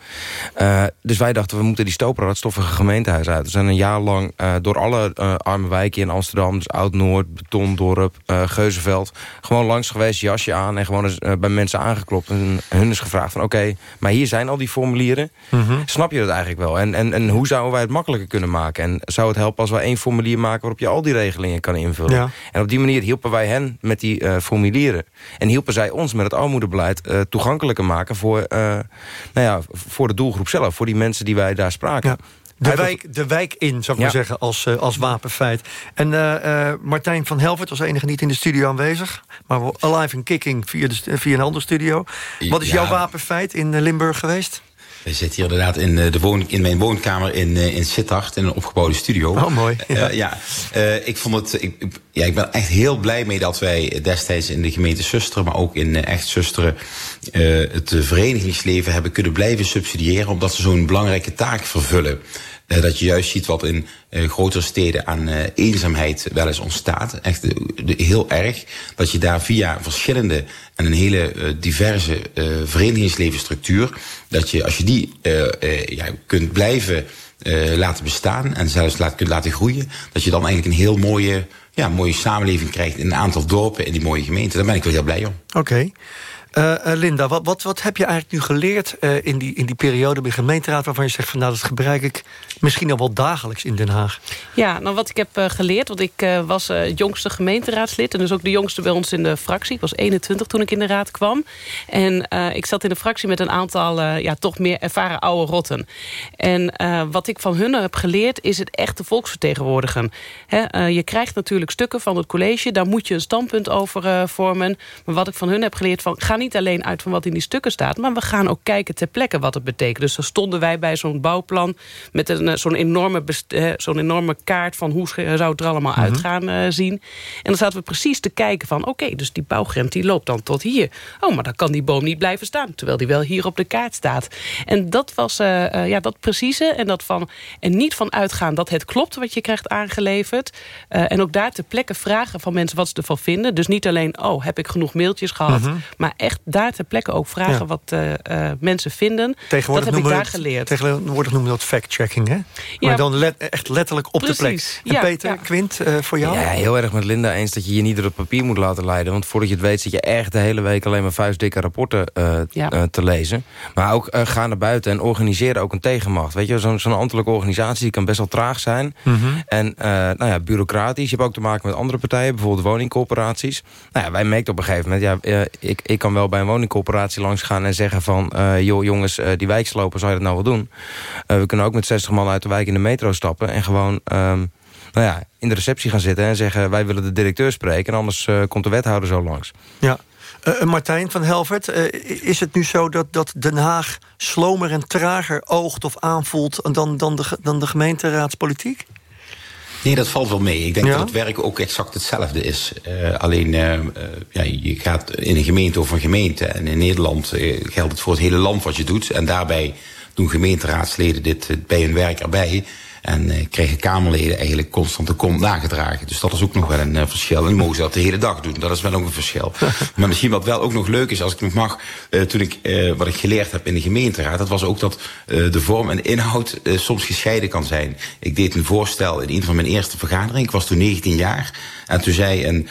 Uh, dus wij dachten, we moeten die dat stoffige gemeentehuis uit. We zijn een jaar lang uh, door alle uh, arme wijken in Amsterdam... dus Oud-Noord, Betondorp, Geuzenveld... gewoon langs geweest, jasje aan en gewoon eens, bij mensen aangeklopt. En hun is gevraagd van, oké, maar hier zijn al die formulieren. Mm -hmm. Snap je dat eigenlijk wel? En, en, en hoe zouden wij het makkelijker kunnen maken? En zou het helpen als we één formulier maken... waarop je al die regelingen kan invullen? Ja. En op die manier hielpen wij hen met die formulieren. En hielpen zij ons met het armoedebeleid toegankelijker maken... voor, nou ja, voor de doelgroep zelf, voor die mensen die wij daar spraken. Ja. De wijk, de wijk in, zou ik maar zeggen, als, uh, als wapenfeit. En uh, uh, Martijn van Helvert was enige niet in de studio aanwezig. Maar alive and kicking via, de, via een andere studio. Wat is ja. jouw wapenfeit in Limburg geweest? We zitten hier inderdaad in, de woon, in mijn woonkamer in, in Sittard, in een opgebouwde studio. Oh, mooi. Ja, uh, ja. Uh, ik, vond het, ik, ja, ik ben echt heel blij mee dat wij destijds in de gemeente Susteren, maar ook in Echt Susteren, uh, het verenigingsleven hebben kunnen blijven subsidiëren, omdat ze zo'n belangrijke taak vervullen. Uh, dat je juist ziet wat in uh, grotere steden aan uh, eenzaamheid wel eens ontstaat. Echt heel erg. Dat je daar via verschillende en een hele diverse verenigingslevenstructuur... dat je als je die ja, kunt blijven laten bestaan... en zelfs laat, kunt laten groeien... dat je dan eigenlijk een heel mooie, ja, mooie samenleving krijgt... in een aantal dorpen in die mooie gemeenten. Daar ben ik wel heel blij om. Oké. Uh, uh, Linda, wat, wat, wat heb je eigenlijk nu geleerd uh, in, die, in die periode bij de gemeenteraad... waarvan je zegt, van, nou, dat gebruik ik misschien al wel dagelijks in Den Haag? Ja, nou wat ik heb geleerd, want ik was het jongste gemeenteraadslid... en dus ook de jongste bij ons in de fractie. Ik was 21 toen ik in de raad kwam. En ik zat in de fractie met een aantal ja, toch meer ervaren oude rotten. En wat ik van hun heb geleerd, is het echte volksvertegenwoordigen. Je krijgt natuurlijk stukken van het college... daar moet je een standpunt over vormen. Maar wat ik van hun heb geleerd, van, ga niet niet alleen uit van wat in die stukken staat... maar we gaan ook kijken ter plekke wat het betekent. Dus dan stonden wij bij zo'n bouwplan... met zo'n enorme, zo'n enorme kaart van hoe zou het er allemaal mm -hmm. uit gaan uh, zien. En dan zaten we precies te kijken van... oké, okay, dus die bouwgrens die loopt dan tot hier. Oh, maar dan kan die boom niet blijven staan... terwijl die wel hier op de kaart staat. En dat was uh, ja, dat precieze en, dat van, en niet van uitgaan dat het klopt wat je krijgt aangeleverd. en ook daar ter plekke vragen van mensen wat ze ervan vinden. Dus niet alleen, oh, heb ik genoeg mailtjes gehad... -hmm. maar echt daar ter plekke ook vragen ja. wat uh, uh, mensen vinden. Dat heb ik daar geleerd. Tegenwoordig noemen we dat fact-checking, hè? Ja. Maar dan let, echt letterlijk op Precies. de plek. En ja, Peter, Quint, uh, voor jou? Ja, heel erg met Linda eens dat je je niet door het papier moet laten leiden. Want voordat je het weet zit je echt de hele week alleen maar vuistdikke rapporten te lezen. Maar ook ga naar buiten en organiseer ook een tegenmacht. Weet je, zo'n zo ambtelijke organisatie die kan best wel traag zijn. Mm -hmm. En nou ja, bureaucratisch. Je hebt ook te maken met andere partijen, bijvoorbeeld woningcorporaties. Nou ja, wij merken op een gegeven moment, ja, ik, ik kan wel bij een woningcorporatie langs gaan en zeggen van... Uh, joh jongens, uh, die wijkslopen, zou je dat nou wel doen? Uh, we kunnen ook met 60 man uit de wijk in de metro stappen... en gewoon um, nou ja, in de receptie gaan zitten en zeggen... wij willen de directeur spreken en anders komt de wethouder zo langs. Ja. Martijn van Helvert, is het nu zo dat, dat Den Haag slomer en trager oogt of aanvoelt... dan, dan, de, dan de gemeenteraadspolitiek? Nee, dat valt wel mee. Ik denk ja? dat het werk ook exact hetzelfde is. Uh, alleen, uh, ja, je gaat in een gemeente of een gemeente. En in Nederland geldt het voor het hele land wat je doet. En daarbij doen gemeenteraadsleden dit bij hun werk erbij. En uh, kregen Kamerleden eigenlijk constant de kont nagedragen. Dus dat is ook nog wel een uh, verschil. En nu mogen ze dat de hele dag doen. Dat is wel ook een verschil. maar misschien wat wel ook nog leuk is, als ik nog mag... Uh, toen ik, wat ik geleerd heb in de gemeenteraad... dat was ook dat de vorm en inhoud soms gescheiden kan zijn. Ik deed een voorstel in een van mijn eerste vergaderingen. Ik was toen 19 jaar. En toen zei een,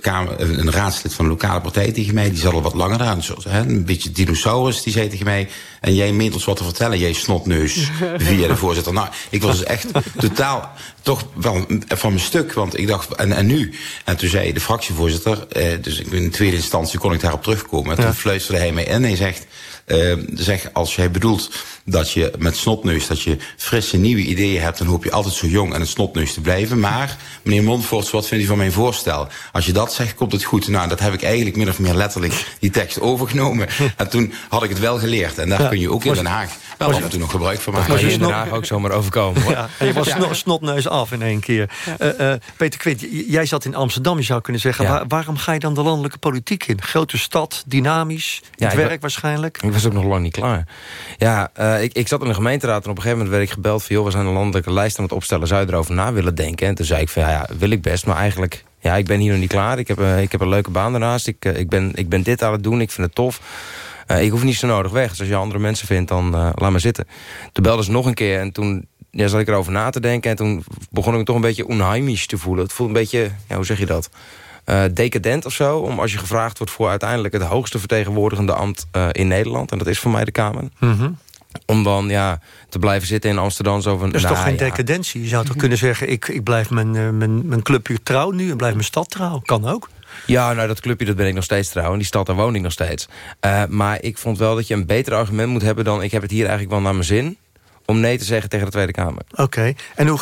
kamer, een raadslid van een lokale partij tegen mij... die zat al wat langer aan, zo, hè, een beetje dinosaurus... die zei tegen mij, en jij meent ons wat te vertellen... jij snotneus, via de voorzitter. Nou, ik was dus echt totaal toch wel van mijn stuk. Want ik dacht, en, en nu? En toen zei de fractievoorzitter... Eh, dus in tweede instantie kon ik daarop terugkomen. En toen fluisterde hij mij in en hij zegt... Uh, zeg, als jij bedoelt dat je met snotneus, dat je frisse nieuwe ideeën hebt, dan hoop je altijd zo jong en een snotneus te blijven. Maar, meneer Montfort, wat vindt u van mijn voorstel? Als je dat zegt, komt het goed. Nou, dat heb ik eigenlijk min of meer letterlijk die tekst overgenomen. En toen had ik het wel geleerd. En daar ja. kun je ook in Den Haag af en toe nog gebruik van maken. Dat je in Den Haag ook zomaar overkomen. Hoor. Ja, je was ja. snotneus af in één keer. Ja. Uh, uh, Peter Quint, jij zat in Amsterdam, je zou kunnen zeggen. Waar, waarom ga je dan de landelijke politiek in? Grote stad, dynamisch, het werk waarschijnlijk. Ik was ook nog lang niet klaar. Ja, uh, ik, ik zat in de gemeenteraad en op een gegeven moment werd ik gebeld... van joh, we zijn een landelijke lijst aan het opstellen. Zou je erover na willen denken? En toen zei ik van ja, wil ik best, maar eigenlijk... Ja, ik ben hier nog niet klaar. Ik heb, uh, ik heb een leuke baan daarnaast. Ik, uh, ik, ben, ik ben dit aan het doen. Ik vind het tof. Eh, ik hoef niet zo nodig weg. Dus als je andere mensen vindt, dan uh, laat me zitten. Toen belde ze nog een keer en toen ja, zat ik erover na te denken. En toen begon ik toch een beetje onheimisch te voelen. Het voelt een beetje, ja, hoe zeg je dat? Uh, decadent of zo. Om als je gevraagd wordt voor uiteindelijk het hoogste vertegenwoordigende ambt in Nederland. En dat is voor mij de Kamer. Mm om dan ja, te blijven zitten in Amsterdam. Zo van, dat is toch nou geen decadentie? Je zou toch kunnen zeggen... ik, ik blijf mijn, mijn, mijn clubje trouw nu en blijf mijn stad trouw. Kan ook. Ja, nou dat clubje dat ben ik nog steeds trouw. En die stad, daar woon ik nog steeds. Uh, maar ik vond wel dat je een beter argument moet hebben... dan ik heb het hier eigenlijk wel naar mijn zin om nee te zeggen tegen de Tweede Kamer. Oké. En hoe,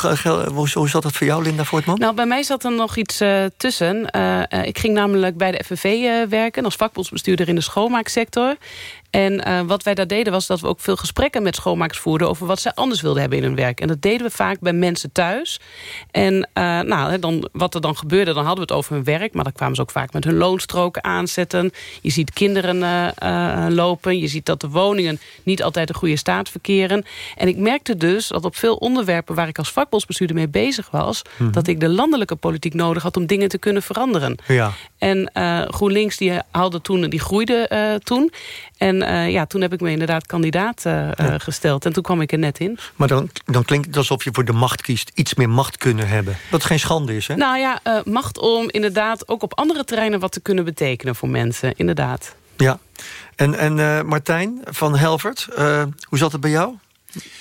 hoe, hoe zat dat voor jou, Linda Voortman? Nou, bij mij zat er nog iets uh, tussen. Uh, uh, ik ging namelijk bij de FNV werken... als vakbondsbestuurder in de schoonmaaksector. En uh, wat wij daar deden was dat we ook veel gesprekken met schoonmakers voerden... over wat zij anders wilden hebben in hun werk. En dat deden we vaak bij mensen thuis. En uh, nou, dan, wat er dan gebeurde, dan hadden we het over hun werk... maar dan kwamen ze ook vaak met hun loonstroken aanzetten. Je ziet kinderen uh, lopen. Je ziet dat de woningen niet altijd de goede staat verkeren. En ik merkte dus dat op veel onderwerpen... waar ik als vakbondsbestuurder mee bezig was... Mm -hmm. dat ik de landelijke politiek nodig had om dingen te kunnen veranderen. Ja. En GroenLinks die haalde toen, die groeide toen... En uh, ja, toen heb ik me inderdaad kandidaat uh, ja. gesteld. En toen kwam ik er net in. Maar dan, dan klinkt het alsof je voor de macht kiest. Iets meer macht kunnen hebben. Dat geen schande is, hè? Nou ja, uh, macht om inderdaad ook op andere terreinen... wat te kunnen betekenen voor mensen, inderdaad. Ja. En, en Martijn van Helvert, hoe zat het bij jou?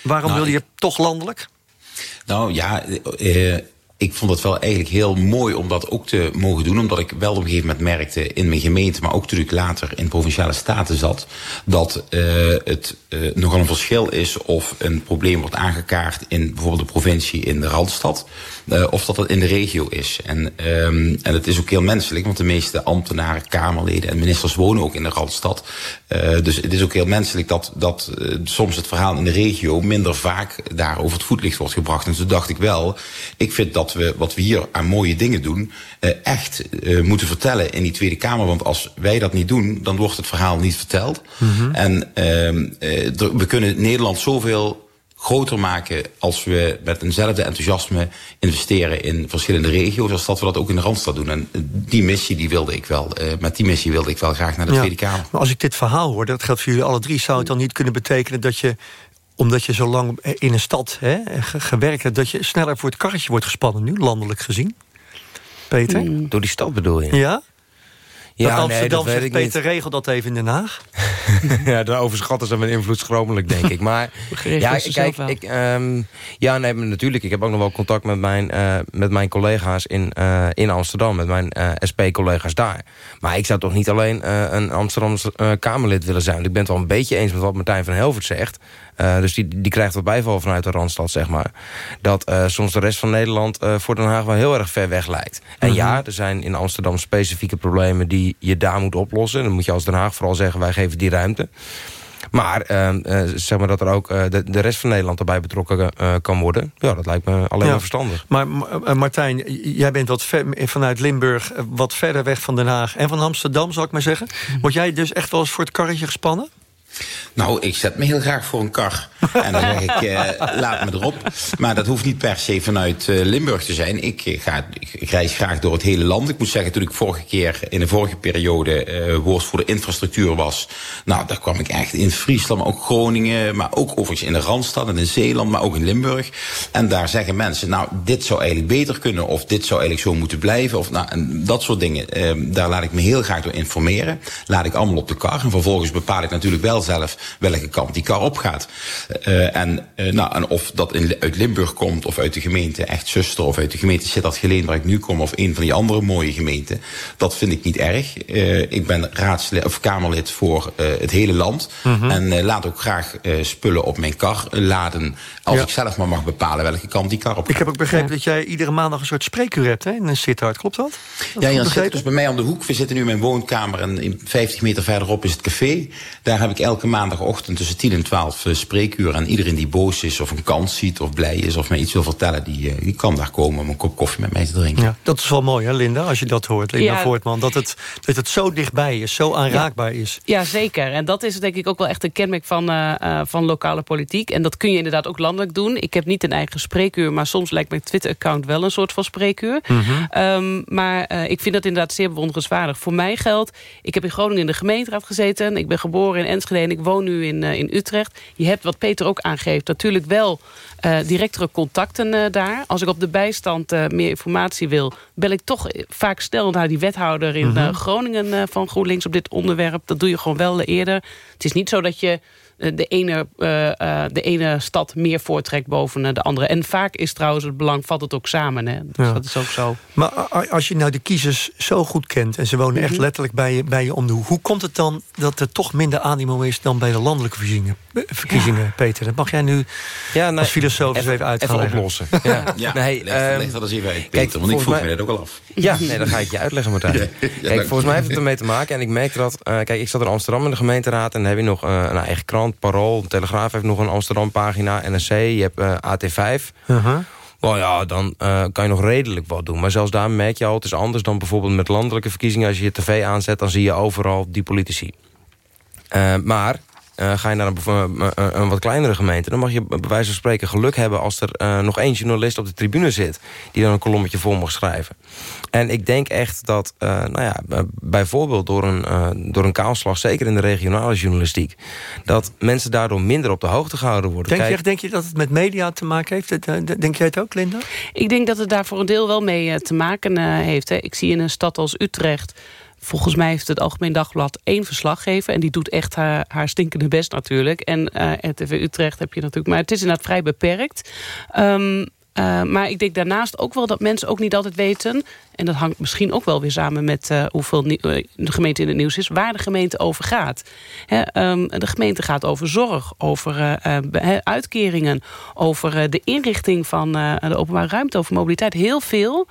Waarom nou, wil je ik... toch landelijk? Nou ja, ik vond het wel eigenlijk heel mooi om dat ook te mogen doen. Omdat ik wel op een gegeven moment merkte in mijn gemeente... maar ook ik later in provinciale staten zat... dat uh, het uh, nogal een verschil is of een probleem wordt aangekaart... in bijvoorbeeld de provincie in de Randstad... Uh, of dat het in de regio is. En, um, en het is ook heel menselijk, want de meeste ambtenaren, Kamerleden en ministers wonen ook in de Randstad. Dus het is ook heel menselijk dat, dat soms het verhaal in de regio minder vaak daar over het voetlicht wordt gebracht. En toen dacht ik wel, ik vind dat we wat we hier aan mooie dingen doen, echt moeten vertellen in die Tweede Kamer. Want als wij dat niet doen, dan wordt het verhaal niet verteld. Mm -hmm. En we kunnen Nederland zoveel groter maken als we met eenzelfde enthousiasme investeren in verschillende regio's als dat we dat ook in de Randstad doen. En die missie die wilde ik wel, uh, met die missie wilde ik wel graag naar de ja, Tweede Kamer. Maar als ik dit verhaal hoor, dat geldt voor jullie alle drie, zou het dan niet kunnen betekenen dat je omdat je zo lang in een stad hè, gewerkt hebt... dat je sneller voor het karretje wordt gespannen nu, landelijk gezien? Peter? Mm. Door die stad bedoel je? Ja? Ja, dat Amsterdam nee, dat zegt, Peter, regel dat even in Den Haag. ja, dan overschatten ze mijn invloed schromelijk, denk ik. Maar ja, kijk, ik, um, ja, nee, natuurlijk. Ik heb ook nog wel contact met mijn, uh, met mijn collega's in, uh, in Amsterdam. Met mijn uh, SP-collega's daar. Maar ik zou toch niet alleen een Amsterdamse Kamerlid willen zijn. Want ik ben het wel een beetje eens met wat Martijn van Helvert zegt. Uh, dus die, die krijgt wat bijval vanuit de Randstad, zeg maar. Dat uh, soms de rest van Nederland uh, voor Den Haag wel heel erg ver weg lijkt. En Mhm. ja, er zijn in Amsterdam specifieke problemen... die je daar moet oplossen. Dan moet je als Den Haag vooral zeggen, wij geven die ruimte. Maar uh, zeg maar dat er ook uh, de, de rest van Nederland erbij betrokken uh, kan worden. Ja, dat lijkt me alleen Ja. maar verstandig. Maar Martijn, jij bent wat ver, vanuit Limburg wat verder weg van Den Haag... en van Amsterdam, zal ik maar zeggen. Word jij dus echt wel eens voor het karretje gespannen? Nou, ik zet me heel graag voor een kar. En dan zeg ik, uh, laat me erop. Maar dat hoeft niet per se vanuit uh, Limburg te zijn. Ik, uh, ga, ik, reis graag door het hele land. Ik moet zeggen, toen ik vorige keer in de vorige periode woordvoerder infrastructuur was... nou, daar kwam ik echt in Friesland, maar ook Groningen... maar ook overigens in de Randstad en in Zeeland, maar ook in Limburg. En daar zeggen mensen, nou, dit zou eigenlijk beter kunnen... of dit zou eigenlijk zo moeten blijven. Of, nou, en dat soort dingen, daar laat ik me heel graag door informeren. Laat ik allemaal op de kar. En vervolgens bepaal ik natuurlijk wel zelf welke kant die kar op gaat. Uh, en, uh, nou, en of dat in, uit Limburg komt of uit de gemeente Echt Zuster... of uit de gemeente Sittard Geleen waar ik nu kom... of een van die andere mooie gemeenten. Dat vind ik niet erg. Uh, ik ben raadslid of Kamerlid voor het hele land. Mhm. Mm -hmm. En laat ook graag spullen op mijn kar laden... als Ja. ik zelf maar mag bepalen welke kant die kar op gaat. Ik heb ook begrepen dat jij iedere maandag een soort spreekuur hebt hè, in een Sittard. Klopt dat? Dat Ja, zit dus bij mij om de hoek. We zitten nu in mijn woonkamer en in 50 meter verderop is het café. Daar heb ik elke elke maandagochtend tussen 10 en 12 uh, spreekuur. En iedereen die boos is of een kans ziet of blij is of mij iets wil vertellen... die, uh, die kan daar komen om een kop koffie met mij te drinken. Ja, dat is wel mooi, hè, Linda, als je dat hoort. Linda Ja. Voortman, dat het, dat het zo dichtbij is, zo aanraakbaar is. Ja, zeker. En dat is denk ik ook wel echt een kenmerk van, eh, eh, van lokale politiek. En dat kun je inderdaad ook landelijk doen. Ik heb niet een eigen spreekuur, maar soms lijkt mijn Twitter-account wel een soort van spreekuur. Ehm, maar eh, ik vind dat inderdaad zeer bewonderenswaardig. Voor mij geldt, ik heb in Groningen in de gemeenteraad gezeten. Ik ben geboren in Enschede en ik woon nu in, eh, in Utrecht. Je hebt, wat Peter ook aangeeft, natuurlijk wel eh, directere contacten eh, daar. Als ik op de bijstand meer informatie wil... bel ik toch vaak snel naar die wethouder in Mhm. Groningen van GroenLinks op dit onderwerp. Dat doe je gewoon wel eerder. Het is niet zo dat je de ene, eh, eh, de ene stad meer voortrekt boven eh, de andere. En vaak is trouwens het belang, valt het ook samen. Hè? Dus Ja. dat is ook zo. Maar als je nou de kiezers zo goed kent... en ze wonen echt Mhm. letterlijk bij je, bij je om de hoek... hoe komt het dan dat er toch minder animo is... dan bij de landelijke verkiezingen, eh, verkiezingen Peter? Dat mag jij nu als filosoof eens even uit gaan even oplossen. Ja. Ja, nee, leg, ehm, leg dat eens even uit, Peter. want ik vroeg mij- mij dat ook al af. Ja, nee, dan ga ik je uitleggen, Martijn. Ja, ja, kijk, volgens mij heeft het ermee te maken. En ik merkte dat... eh, kijk, ik zat in Amsterdam in de gemeenteraad... en dan heb je nog eh, een eigen krant, Parool. De Telegraaf heeft nog een Amsterdam-pagina, NRC. Je hebt eh, AT5. Uh-huh. Wel ja, dan eh, kan je nog redelijk wat doen. Maar zelfs daar merk je al, het is anders dan bijvoorbeeld met landelijke verkiezingen. Als je je tv aanzet, dan zie je overal die politici. Eh, maar eh, ga je naar een, bev- een, een- een wat kleinere gemeente... dan mag je bij wijze van spreken geluk hebben... als er eh, nog één journalist op de tribune zit... die dan een kolommetje voor mag schrijven. En ik denk echt dat, eh, nou ja, bijvoorbeeld door een, eh, door een kaalslag... zeker in de regionale journalistiek... dat mensen daardoor minder op de hoogte gehouden worden. Denk je, Kijk, denk je dat het met media te maken heeft? Eh, Denk jij het ook, Linda? Ik denk dat het daar voor een deel wel mee eh, te maken eh, heeft. Hè. Ik zie in een stad als Utrecht... Volgens mij heeft het Algemeen Dagblad één verslaggever... en die doet echt haar, haar stinkende best natuurlijk. En eh RTV Utrecht heb je natuurlijk... maar het is inderdaad vrij beperkt. Ehm, eh, maar ik denk daarnaast ook wel dat mensen ook niet altijd weten... en dat hangt misschien ook wel weer samen met eh, hoeveel eh, de gemeente in het nieuws is... waar de gemeente over gaat. Ehm, de gemeente gaat over zorg, over uitkeringen... over de inrichting van de openbare ruimte, over mobiliteit. Heel veel.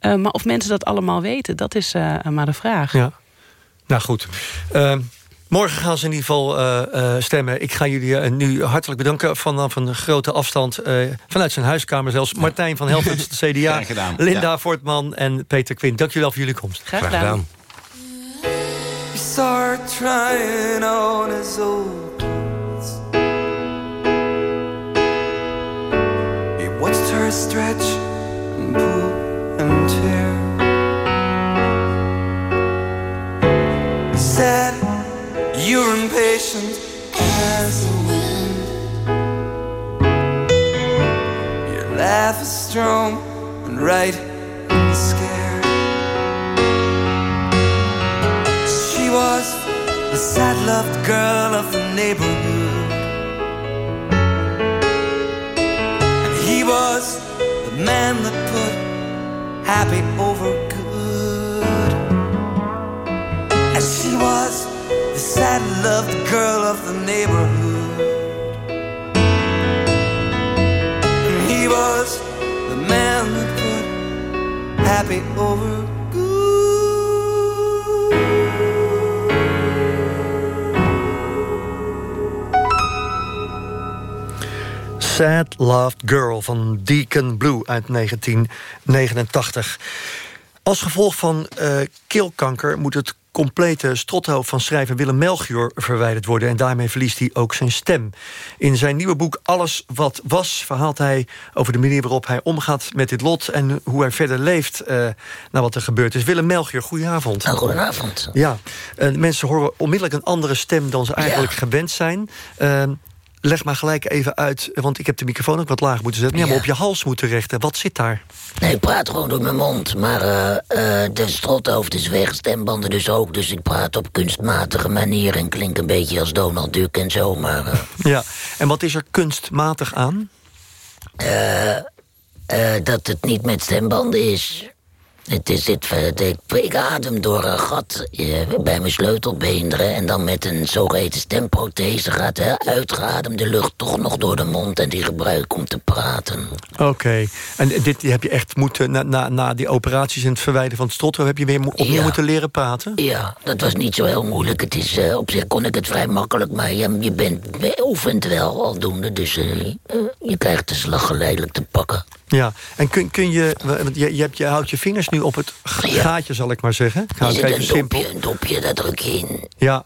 Maar of mensen dat allemaal weten, dat is maar de vraag. Ja. Nou goed. Morgen gaan ze in ieder geval eh, eh, stemmen. Ik ga jullie eh, nu hartelijk bedanken vanaf een grote afstand. eh, vanuit zijn huiskamer zelfs. Martijn van Helft, het CDA. Graag gedaan. Linda Ja. Voortman en Peter Quint. Dank jullie wel voor jullie komst. Graag gedaan. We saw her trying on his old clothes. He You're impatient as the wind. Your laugh is strong and right and scared. She was the sad loved girl of the neighborhood. And he was the man that put happy over good. And she was the sad loved girl of the neighborhood. And he was the man that put happy over Sad Loved Girl van Deacon Blue uit 1989. Als gevolg van eh, keelkanker moet het complete strothoofd van schrijver Willem Melchior verwijderd worden... en daarmee verliest hij ook zijn stem. In zijn nieuwe boek Alles Wat Was verhaalt hij over de manier waarop hij omgaat met dit lot... en hoe hij verder leeft uh, na wat er gebeurd is. Willem Melchior, goedenavond. Nou, goedenavond. Ja, uh, mensen horen onmiddellijk een andere stem dan ze eigenlijk ja. gewend zijn... Uh, Leg maar gelijk even uit, want ik heb de microfoon ook wat laag moeten zetten. Ja, maar op je hals moeten rechten. Wat zit daar? Nee, ik praat gewoon door mijn mond. Maar uh, uh, de strothoofd is weg, stembanden dus ook. Dus ik praat op kunstmatige manier en klink een beetje als Donald Duck en zo. Maar, uh... Ja, en wat is er kunstmatig aan? dat het niet met stembanden is. Het is dit, ik, ik adem door een gat eh, bij mijn sleutelbeenderen... en dan met een zogeheten stemprothese gaat de uitgeademde lucht... toch nog door de mond en die gebruik ik om te praten. Oké, en dit heb je echt moeten... Na, na, na die operaties en het verwijderen van het strotto... heb je weer opnieuw Ja. moeten leren praten? Ja, dat was niet zo heel moeilijk. Het is, eh, op zich kon ik het vrij makkelijk, maar je, je bent je oefent wel aldoende. Dus eh, eh, je krijgt de slag geleidelijk te pakken. Ja, en kun, kun je, want je, je, hebt, je houdt je vingers nu op het gaatje, zal ik maar zeggen. Ik hou het even een simpel. dopje, een dopje, daar druk je in. Ja,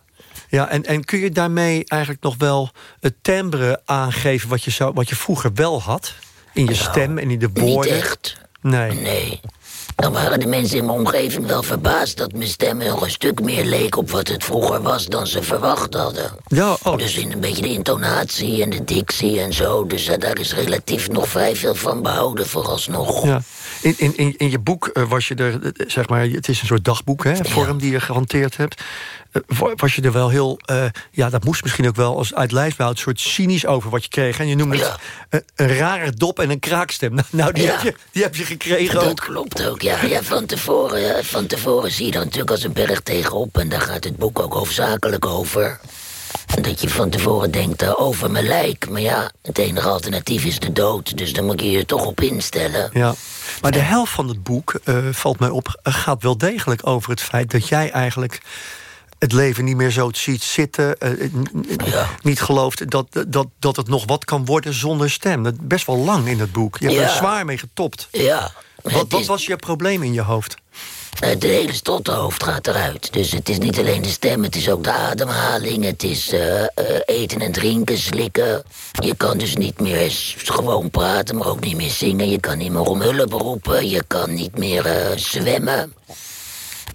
ja en, en kun je daarmee eigenlijk nog wel het timbre aangeven... wat je, zou, wat je vroeger wel had? In je stem en in de woorden? Niet echt. Nee. Nee. Dan waren de mensen in mijn omgeving wel verbaasd... dat mijn stem nog een stuk meer leek op wat het vroeger was... dan ze verwacht hadden. Ja, oh. Dus in een beetje de intonatie en de dictie en zo. Dus eh, daar is relatief nog vrij veel van behouden vooralsnog. Ja. In, in, in, in je boek eh, was je er, eh, zeg maar, het is een soort dagboek, hè, vorm die je gehanteerd hebt. Eh, wa- was je er wel heel, ja, dat moest misschien ook wel als uit lijfsbehoud, een soort cynisch over wat je kreeg. En je noemde het een rare dop en een kraakstem. Nou, nou die, Ja. heb je, die heb je gekregen Dat ook. klopt ook, ja. ja van, tevoren, van tevoren zie je er natuurlijk als een berg tegenop... en daar gaat het boek ook hoofdzakelijk over. Dat je van tevoren denkt eh, over mijn lijk. Maar ja, het enige alternatief is de dood. Dus dan moet je je toch op instellen. Ja. Maar de helft van het boek, eh, valt mij op, eh, gaat wel degelijk over het feit dat jij eigenlijk het leven niet meer zo ziet zitten. Niet gelooft dat, dat, dat het nog wat kan worden zonder stem. Dat best wel lang in het boek. Je hebt Ja. er zwaar mee getopt. Ja. Wat, wat was je probleem in je hoofd? Het hele stottenhoofd gaat eruit. Dus het is niet alleen de stem, het is ook de ademhaling. Het is eh, eh, eten en drinken, slikken. Je kan dus niet meer gewoon praten, maar ook niet meer zingen. Je kan niet meer om hulp roepen. Je kan niet meer eh, zwemmen.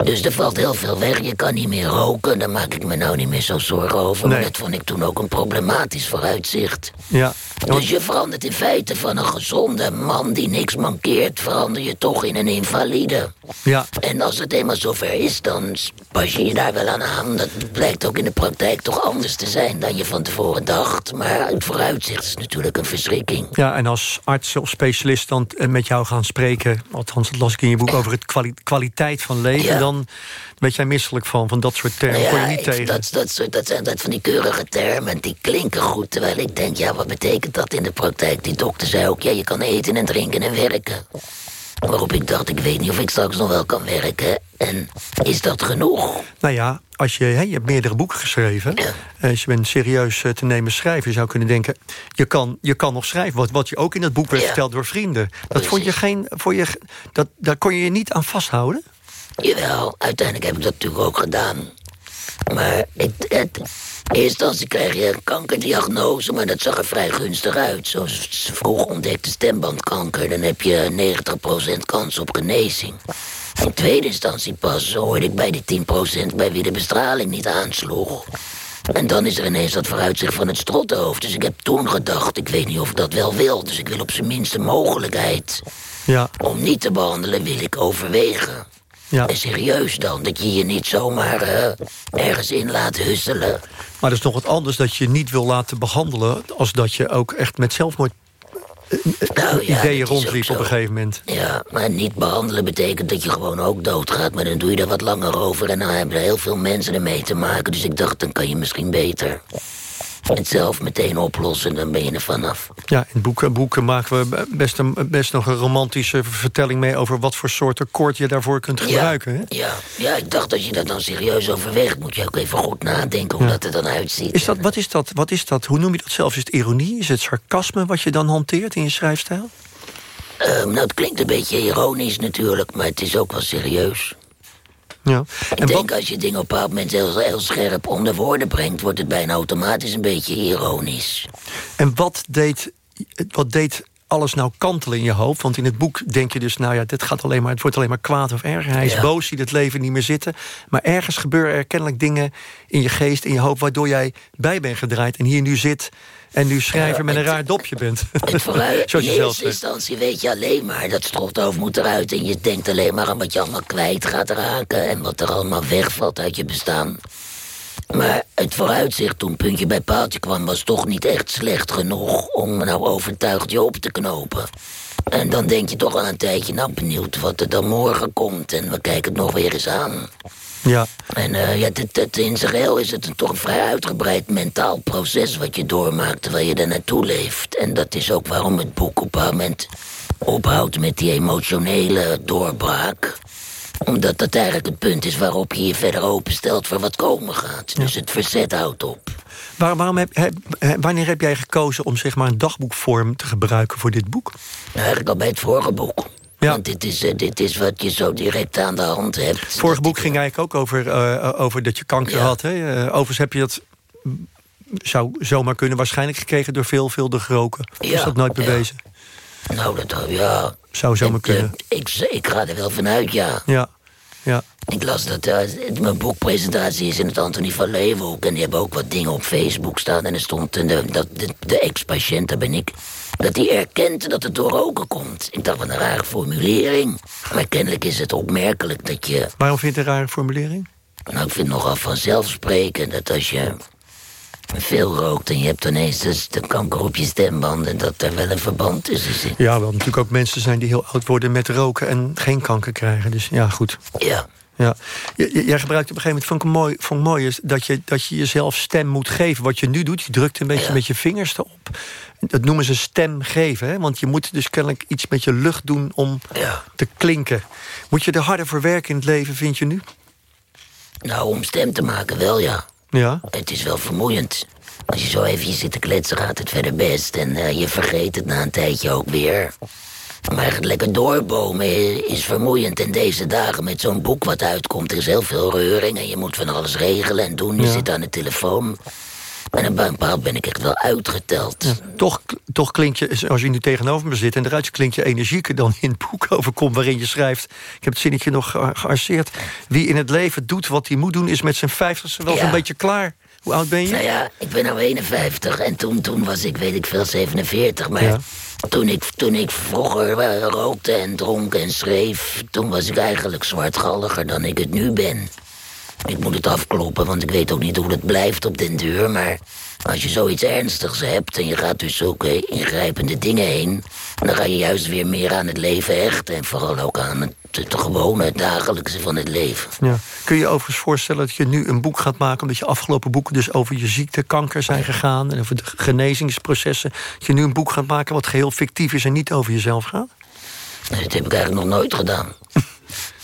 Dus er valt heel veel weg. Je kan niet meer roken. Daar maak ik me nou niet meer zo zorgen over. Maar Nee. dat vond ik toen ook een problematisch vooruitzicht. Ja. Dus je verandert in feite van een gezonde man die niks mankeert... verander je toch in een invalide. Ja. En als het eenmaal zover is, dan pas je je daar wel aan aan. Dat blijkt ook in de praktijk toch anders te zijn dan je van tevoren dacht. Maar het vooruitzicht is natuurlijk een verschrikking. Ja, en als arts of specialist dan eh, met jou gaan spreken... althans, dat las ik in je boek over het kwali- kwaliteit van leven... Ja. Dan weet jij misselijk van, van dat soort termen. Je niet ik- tegen. dat, dat, soort- dat zijn dat van die keurige termen, die klinken goed. Terwijl ik denk, ja, wat betekent dat in de praktijk? Die dokter zei ook, ja, je kan eten en drinken en werken. Waarop ik dacht, ik weet niet of ik straks nog wel kan werken. En is dat genoeg? Nou ja, als je, hè, je hebt meerdere boeken geschreven. Eh, Als je bent serieus eh, te nemen schrijver, je zou kunnen denken... je kan, je kan nog schrijven, wat, wat je ook in het boek werd verteld door vrienden. Dat vond je geen, vond je, dat, daar kon je je niet aan vasthouden? Jawel, uiteindelijk heb ik dat natuurlijk ook gedaan. Maar het, het, in eerste instantie krijg je een kankerdiagnose, maar dat zag er vrij gunstig uit. Zoals vroeg ontdekte stembandkanker, dan heb je 90% kans op genezing. In tweede instantie pas hoorde ik bij die 10% bij wie de bestraling niet aansloeg. En dan is er ineens dat vooruitzicht van het strottenhoofd. Dus ik heb toen gedacht, ik weet niet of ik dat wel wil. Dus ik wil op zijn minst de mogelijkheid Ja. om niet te behandelen, wil ik overwegen. Ja. En serieus dan, dat je je niet zomaar eh, ergens in laat husselen. Maar dat is nog wat anders dat je niet wil laten behandelen... als dat je ook echt met zelfmoord eh, Nou ja, ideeën rondliep op een gegeven moment. Ja, maar niet behandelen betekent dat je gewoon ook doodgaat. Maar dan doe je er wat langer over en dan hebben er heel veel mensen ermee te maken. Dus ik dacht, dan kan je misschien beter het zelf meteen oplossen. Dan ben je er vanaf. Ja, in boeken, boeken maken we best, een, best nog een romantische vertelling mee... over wat voor soort akkoord je daarvoor kunt gebruiken. Hè? Ja, ja, ik dacht als je dat dan serieus overweegt... moet je ook even goed nadenken hoe Ja. dat er dan uitziet. Is dat, wat, is dat, wat is dat? Hoe noem je dat zelf? Is het ironie? Is het sarcasme wat je dan hanteert in je schrijfstijl? Ehm, nou, het klinkt een beetje ironisch natuurlijk, maar het is ook wel serieus. Ja. Ik denk als je dingen op een bepaald moment heel, heel scherp onder woorden brengt... wordt het bijna automatisch een beetje ironisch. En wat deed, wat deed alles nou kantelen in je hoofd? Want in het boek denk je dus, nou ja, dit gaat alleen maar, het wordt alleen maar kwaad of erger. Hij is Ja. boos, ziet het leven niet meer zitten. Maar ergens gebeuren er kennelijk dingen in je geest, in je hoofd... waardoor jij bij bent gedraaid en hier nu zit... en nu schrijver met een raar dopje bent. Het vooruit, Zoals in eerste instantie weet je alleen maar dat strothoofd moet eruit... en je denkt alleen maar aan wat je allemaal kwijt gaat raken... en wat er allemaal wegvalt uit je bestaan. Maar het vooruitzicht toen puntje bij paaltje kwam... was toch niet echt slecht genoeg om nou overtuigd je op te knopen. En dan denk je toch al een tijdje, nou benieuwd wat er dan morgen komt. En we kijken het nog weer eens aan. Ja. En uh, ja, dit, dit, in zijn geheel is het een toch een vrij uitgebreid mentaal proces... wat je doormaakt terwijl je er naartoe leeft. En dat is ook waarom het boek op een moment ophoudt met die emotionele doorbraak omdat dat eigenlijk het punt is waarop je je verder openstelt voor wat komen gaat. Dus het verzet houdt op. Waar, waarom heb, heb, wanneer heb jij gekozen om zeg maar, een dagboekvorm te gebruiken voor dit boek? Nou, eigenlijk al bij het vorige boek. Ja. Want dit is, uh, dit is wat je zo direct aan de hand hebt. Het vorige boek ging eigenlijk ook over, uh, over dat je kanker ja. had. Hè? Overigens heb je dat, zou zomaar kunnen, waarschijnlijk gekregen door veelvuldig roken. Ja. Is dat nooit bewezen? Ja. Nou, dat ja. Zou zomaar kunnen. Ik, ik ga er wel vanuit, ja. Ja. Ja. Ik las dat uh, mijn boekpresentatie is in het Antonie van Leeuwenhoek... en die hebben ook wat dingen op Facebook staan... en er stond uh, dat de, de ex-patiënt, daar ben ik... dat hij erkent dat het door roken komt. Ik dacht, wat een rare formulering. Maar kennelijk is het opmerkelijk dat je... Waarom vind je het een rare formulering? Nou, ik vind het nogal vanzelfsprekend dat als je veel rookt en je hebt ineens dus de kanker op je stemband... en dat er wel een verband tussen zit. Ja, wel natuurlijk ook mensen zijn die heel oud worden met roken... en geen kanker krijgen, dus ja, goed. Ja. Ja. Jij gebruikt op een gegeven moment, vond ik mooi, vond ik mooi is dat, je, dat je jezelf stem moet geven. Wat je nu doet, je drukt een beetje ja. met je vingers erop. Dat noemen ze stem geven, hè? want je moet dus kennelijk iets met je lucht doen om ja. te klinken. Moet je er harder voor werken in het leven, vind je nu? Nou, om stem te maken wel, ja. Ja? Het is wel vermoeiend. Als je zo even zit te kletsen, gaat het verder best. En uh, je vergeet het na een tijdje ook weer. Maar het lekker doorbomen is vermoeiend. En deze dagen met zo'n boek wat uitkomt, er is heel veel reuring. En je moet van alles regelen en doen. Je Ja. zit aan de telefoon. En een bepaald ben ik echt wel uitgeteld. Ja, toch, toch klink je, als je nu tegenover me zit... en eruit klinkt je energieker dan in het boek overkomt... waarin je schrijft, ik heb het zinnetje nog ge- gearseerd... wie in het leven doet wat hij moet doen... is met zijn vijftigste wel Ja. zo'n beetje klaar. Hoe oud ben je? Nou ja, ik ben nou 51 en toen, toen was ik, weet ik veel, 47. Maar Ja. toen, ik, toen ik vroeger eh, rookte en dronk en schreef... toen was ik eigenlijk zwartgalliger dan ik het nu ben. Ik moet het afkloppen, want ik weet ook niet hoe het blijft op den duur. Maar als je zoiets ernstigs hebt en je gaat dus zulke ingrijpende dingen heen... dan ga je juist weer meer aan het leven hechten. En vooral ook aan het, het gewone, het dagelijkse van het leven. Ja. Kun je je overigens voorstellen dat je nu een boek gaat maken... omdat je afgelopen boeken dus over je ziekte, kanker zijn gegaan... en over de genezingsprocessen... dat je nu een boek gaat maken wat geheel fictief is... en niet over jezelf gaat? Dat heb ik eigenlijk nog nooit gedaan.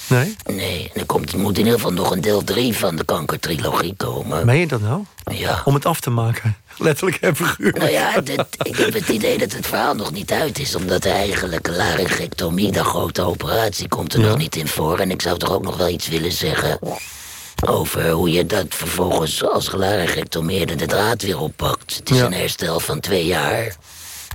Nee? Nee, er, komt, er moet in ieder geval nog een deel 3 van de kankertrilogie komen. Meen je dat nou? Ja. Om het af te maken. Letterlijk en figuurlijk. Nou ja, dit, ik heb het idee dat het verhaal nog niet uit is... omdat er eigenlijk een laryngectomie, de grote operatie, komt er Ja. nog niet in voor. En ik zou toch ook nog wel iets willen zeggen... over hoe je dat vervolgens als gelaryngectomeerde de draad weer oppakt. Het is Ja. een herstel van twee jaar.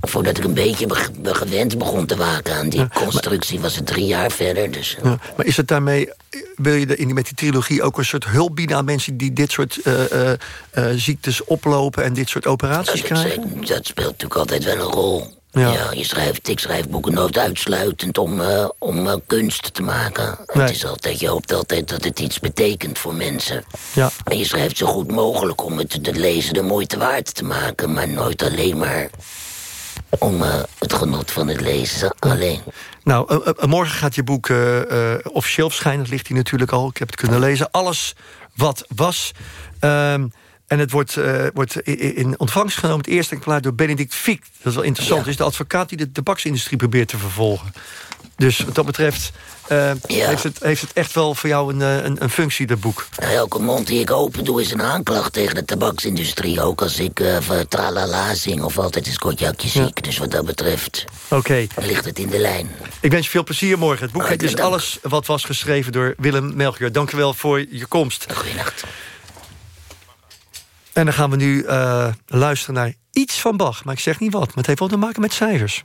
Voordat ik een beetje be- be- gewend begon te waken aan die constructie... was het drie jaar verder, dus... Ja, maar is het daarmee, wil je de- in die, met die trilogie ook een soort hulp bieden aan mensen die dit soort eh, eh, eh, ziektes oplopen en dit soort operaties Dat, krijgen? dat speelt natuurlijk altijd wel een rol. Ja. Ja. je schrijft, ik schrijf boeken nooit uitsluitend om, eh, om eh, kunst te maken. Nee. Het is altijd, je hoopt altijd dat het iets betekent voor mensen. Ja. En je schrijft zo goed mogelijk om het de lezer de moeite waard te maken, maar nooit alleen maar om eh, het genot van het lezen alleen. Nou, eh, eh, morgen gaat je boek officieel verschijnen. Dat ligt hier natuurlijk al. Ik heb het kunnen lezen. Alles wat was. Ehm, en het wordt, eh, wordt in ontvangst genomen, het eerste exemplaar, door Benedict Fiek. Dat is wel interessant. Ja. is de advocaat die de tabaksindustrie probeert te vervolgen. Dus wat dat betreft eh, heeft, het, heeft het echt wel voor jou een, eh, een, een functie, dat boek. Elke mond die ik open doe is een aanklacht tegen de tabaksindustrie. Ook als ik van tralala zing of altijd een kotjakje ziek. Dus wat dat betreft Oké. ligt het in de lijn. Ik wens je veel plezier morgen. Het boek heet Hartelijk dus dank. Alles wat was geschreven door Willem Melchior. Dank u wel voor je komst. Goedenacht. En dan gaan we nu eh, luisteren naar iets van Bach. Maar ik zeg niet wat, maar het heeft wel te maken met cijfers.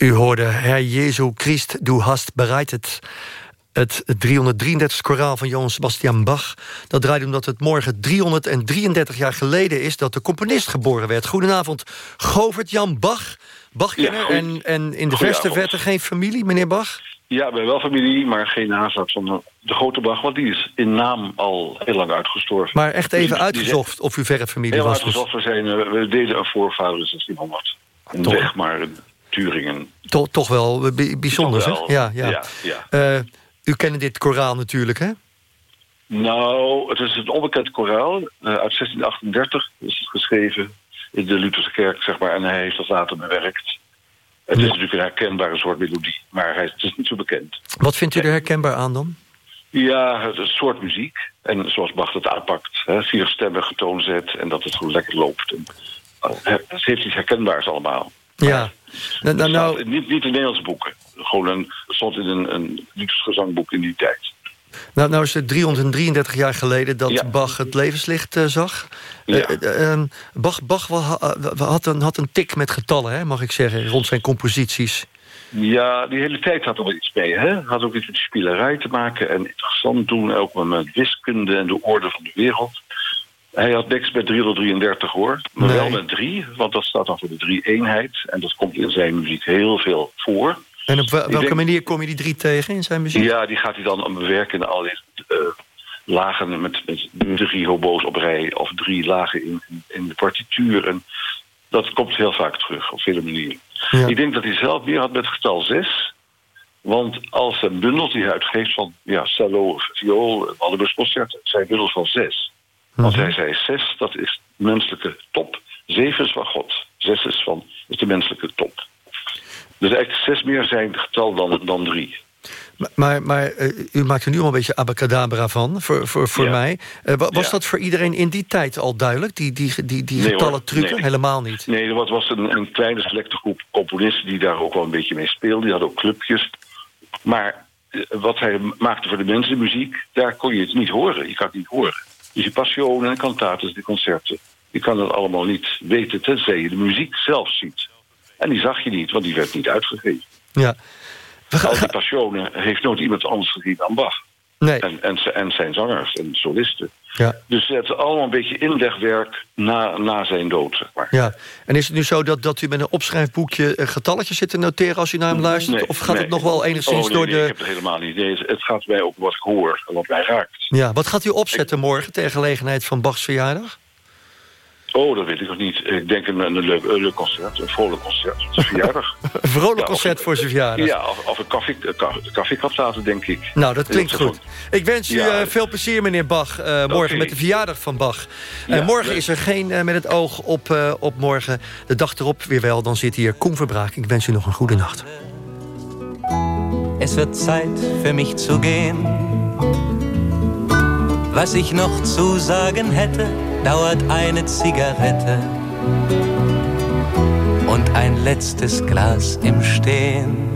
U hoorde Herr Jezu Christ, du hast bereitet. Het 333 koraal van Johann Sebastian Bach. Dat draait omdat het morgen 333 jaar geleden is... dat de componist geboren werd. Goedenavond, Govert Jan Bach. Bachkenner Ja, en, en in de verste verte geen familie, meneer Bach? Ja, we hebben wel familie, maar geen nazaat van de grote Bach. Want die is in naam al heel lang uitgestorven. Maar echt Dus even die- uitgezocht of u verre familie Heel was. dus. uitgezocht. We, zijn, eh, we deden een voorvader in 1600. Een Toch? weg maar Turingen. Toch, toch wel bij- bijzonder, Toch wel, Ja, ja. ja, ja. Eh, u kent dit koraal natuurlijk, hè? Nou, het is een onbekend koraal. eh, uit 1638 is het geschreven in de Lutherse kerk, zeg maar. En hij heeft dat later bewerkt. Het is natuurlijk een herkenbare soort melodie, maar hij, het is niet zo bekend. Wat vindt u er herkenbaar aan dan? Ja, het is een soort muziek. En zoals Bach het aanpakt. Hè, vier stemmen getoond zet en dat het gewoon lekker loopt. En, eh, het heeft iets herkenbaars allemaal. Ja. Nou, nou, nou, niet, niet in Nederlandse boeken. Gewoon een, stond in een, een in die tijd. nou, nou is het 333 jaar geleden dat Bach het levenslicht zag. Ja. Bach, Bach wel ha- had, een, had een tik met getallen, hè, mag ik zeggen, rond zijn composities. Ja, die hele tijd had er wel iets mee. Hè? Had ook iets met spielerij te maken. En interessant doen, ook met wiskunde en de orde van de wereld. Hij had niks met 333 hoor. Maar Nee. wel met drie, want dat staat dan voor de drie-eenheid. En dat komt in zijn muziek heel veel voor. En op welke denk- manier kom je die drie tegen in zijn muziek? Ja, die gaat hij dan bewerken in allerlei eh, lagen met, met drie hobo's op rij. Of drie lagen in, in de partituur. En dat komt heel vaak terug op vele manieren. Ja. Ik denk dat hij zelf meer had met getal 6. Want als zijn bundels die hij uitgeeft van ja, cello, viool, alle concerten, zijn bundels van 6. Want hij zei 6, dat is de menselijke top. 7 is van God. 6 is, van, is de menselijke top. Dus eigenlijk 6 meer zijn getal dan, dan 3. Maar, maar, maar, eh, u maakt er nu al een beetje abacadabra van, voor, voor, voor Ja. mij. Eh, wa- was Ja. dat voor iedereen in die tijd al duidelijk, die, die, die, die Nee, getallen hoor. trucken? Nee. Helemaal niet. Nee, er was, was een, een kleine selecte groep componisten die daar ook wel een beetje mee speelden. Die hadden ook clubjes. Maar eh, wat hij maakte voor de mensen, de muziek, daar kon je het niet horen. Je kan het niet horen. Dus die passionen en cantates, die concerten, je kan dat allemaal niet weten tenzij je de muziek zelf ziet. En die zag je niet, want die werd niet uitgegeven. Ja. Al die passionen heeft nooit iemand anders gezien dan Bach. Nee. En, en, en zijn zangers en solisten. Ja. Dus het is allemaal een beetje inlegwerk na, na zijn dood, zeg maar. Ja, en is het nu zo dat, dat u met een opschrijfboekje eh, getalletjes zit te noteren als u naar hem luistert? Nee, of gaat nee. het nog wel enigszins Oh, nee, door nee, de... ik heb het helemaal niet. Het gaat mij ook wat ik hoor en wat mij raakt. Ja, wat gaat u opzetten morgen ter gelegenheid van Bachs verjaardag? Oh, dat weet ik nog niet. Ik denk een, een, leuk, een leuk concert, een vrolijk concert. Het is verjaardag. Een vrolijk Ja, of- concert voor zijn verjaardag. Ja, of, of een koffie, een koffie- koffiekraptaten, denk ik. Nou, dat klinkt Dat goed. Ik wens u eh, veel plezier, meneer Bach, eh, morgen met de verjaardag van Bach. En Ja, morgen is er geen eh, met het oog op, eh, op morgen. De dag erop weer wel, dan zit hier Koen Verbraak. Ik wens u nog een goede nacht. Es wird Zeit für mich zu gehen. Was ich noch zu sagen hätte, dauert eine Zigarette und ein letztes Glas im Stehen.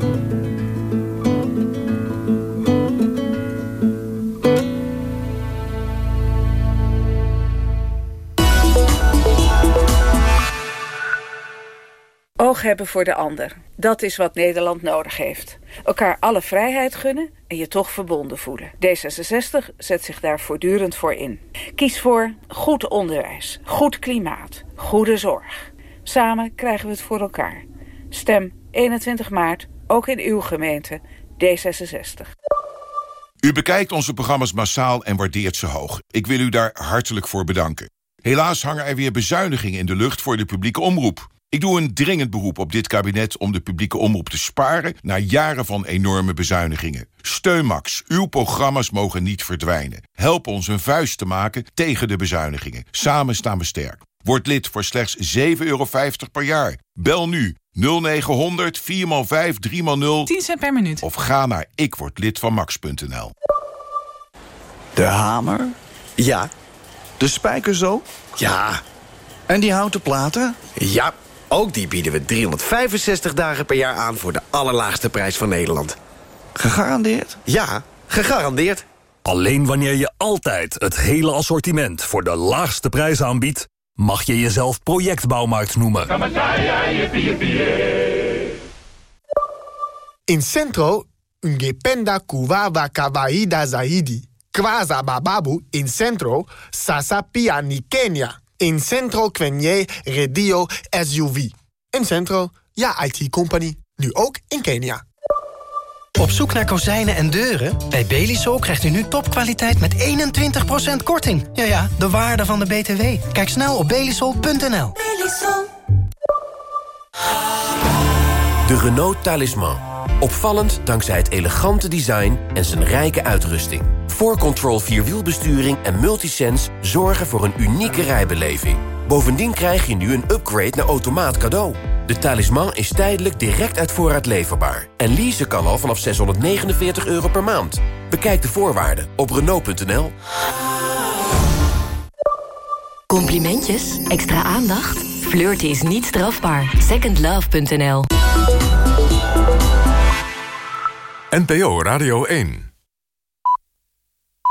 Oog hebben voor de ander. Dat is wat Nederland nodig heeft. Elkaar alle vrijheid gunnen je toch verbonden voelen. D66 zet zich daar voortdurend voor in. Kies voor goed onderwijs, goed klimaat, goede zorg. Samen krijgen we het voor elkaar. Stem 21 maart, ook in uw gemeente, D66. U bekijkt onze programma's massaal en waardeert ze hoog. Ik wil u daar hartelijk voor bedanken. Helaas hangen er weer bezuinigingen in de lucht voor de publieke omroep. Ik doe een dringend beroep op dit kabinet om de publieke omroep te sparen... na jaren van enorme bezuinigingen. Steun Max, uw programma's mogen niet verdwijnen. Help ons een vuist te maken tegen de bezuinigingen. Samen staan we sterk. Word lid voor slechts 7,50 euro per jaar. Bel nu 0900 4x5 3x0 10 cent per minuut. of ga naar ikwordlidvanmax.nl. De hamer? Ja. De spijker zo? Ja. En die houten platen? Ja, ook die bieden we 365 dagen per jaar aan voor de allerlaagste prijs van Nederland. Gegarandeerd? Ja, gegarandeerd. Alleen wanneer je altijd het hele assortiment voor de laagste prijs aanbiedt... mag je jezelf projectbouwmarkt noemen. In Centro, ungependa kuwawa kawaida zaidi. Kwaza bababu in Centro, sasa pia ni Kenya. In Centro kwenye radio SUV. In Centro, ja IT-company. Nu ook in Kenia. Op zoek naar kozijnen en deuren? Bij Belisol krijgt u nu topkwaliteit met 21% korting. Ja ja, de waarde van de BTW. Kijk snel op belisol.nl. De Renault Talisman. Opvallend dankzij het elegante design en zijn rijke uitrusting. 4Control Vierwielbesturing en Multisense zorgen voor een unieke rijbeleving. Bovendien krijg je nu een upgrade naar automaat cadeau. De talisman is tijdelijk direct uit voorraad leverbaar. En leasen kan al vanaf 649 euro per maand. Bekijk de voorwaarden op Renault.nl. Complimentjes? Extra aandacht? Flirten is niet strafbaar. Secondlove.nl NPO Radio 1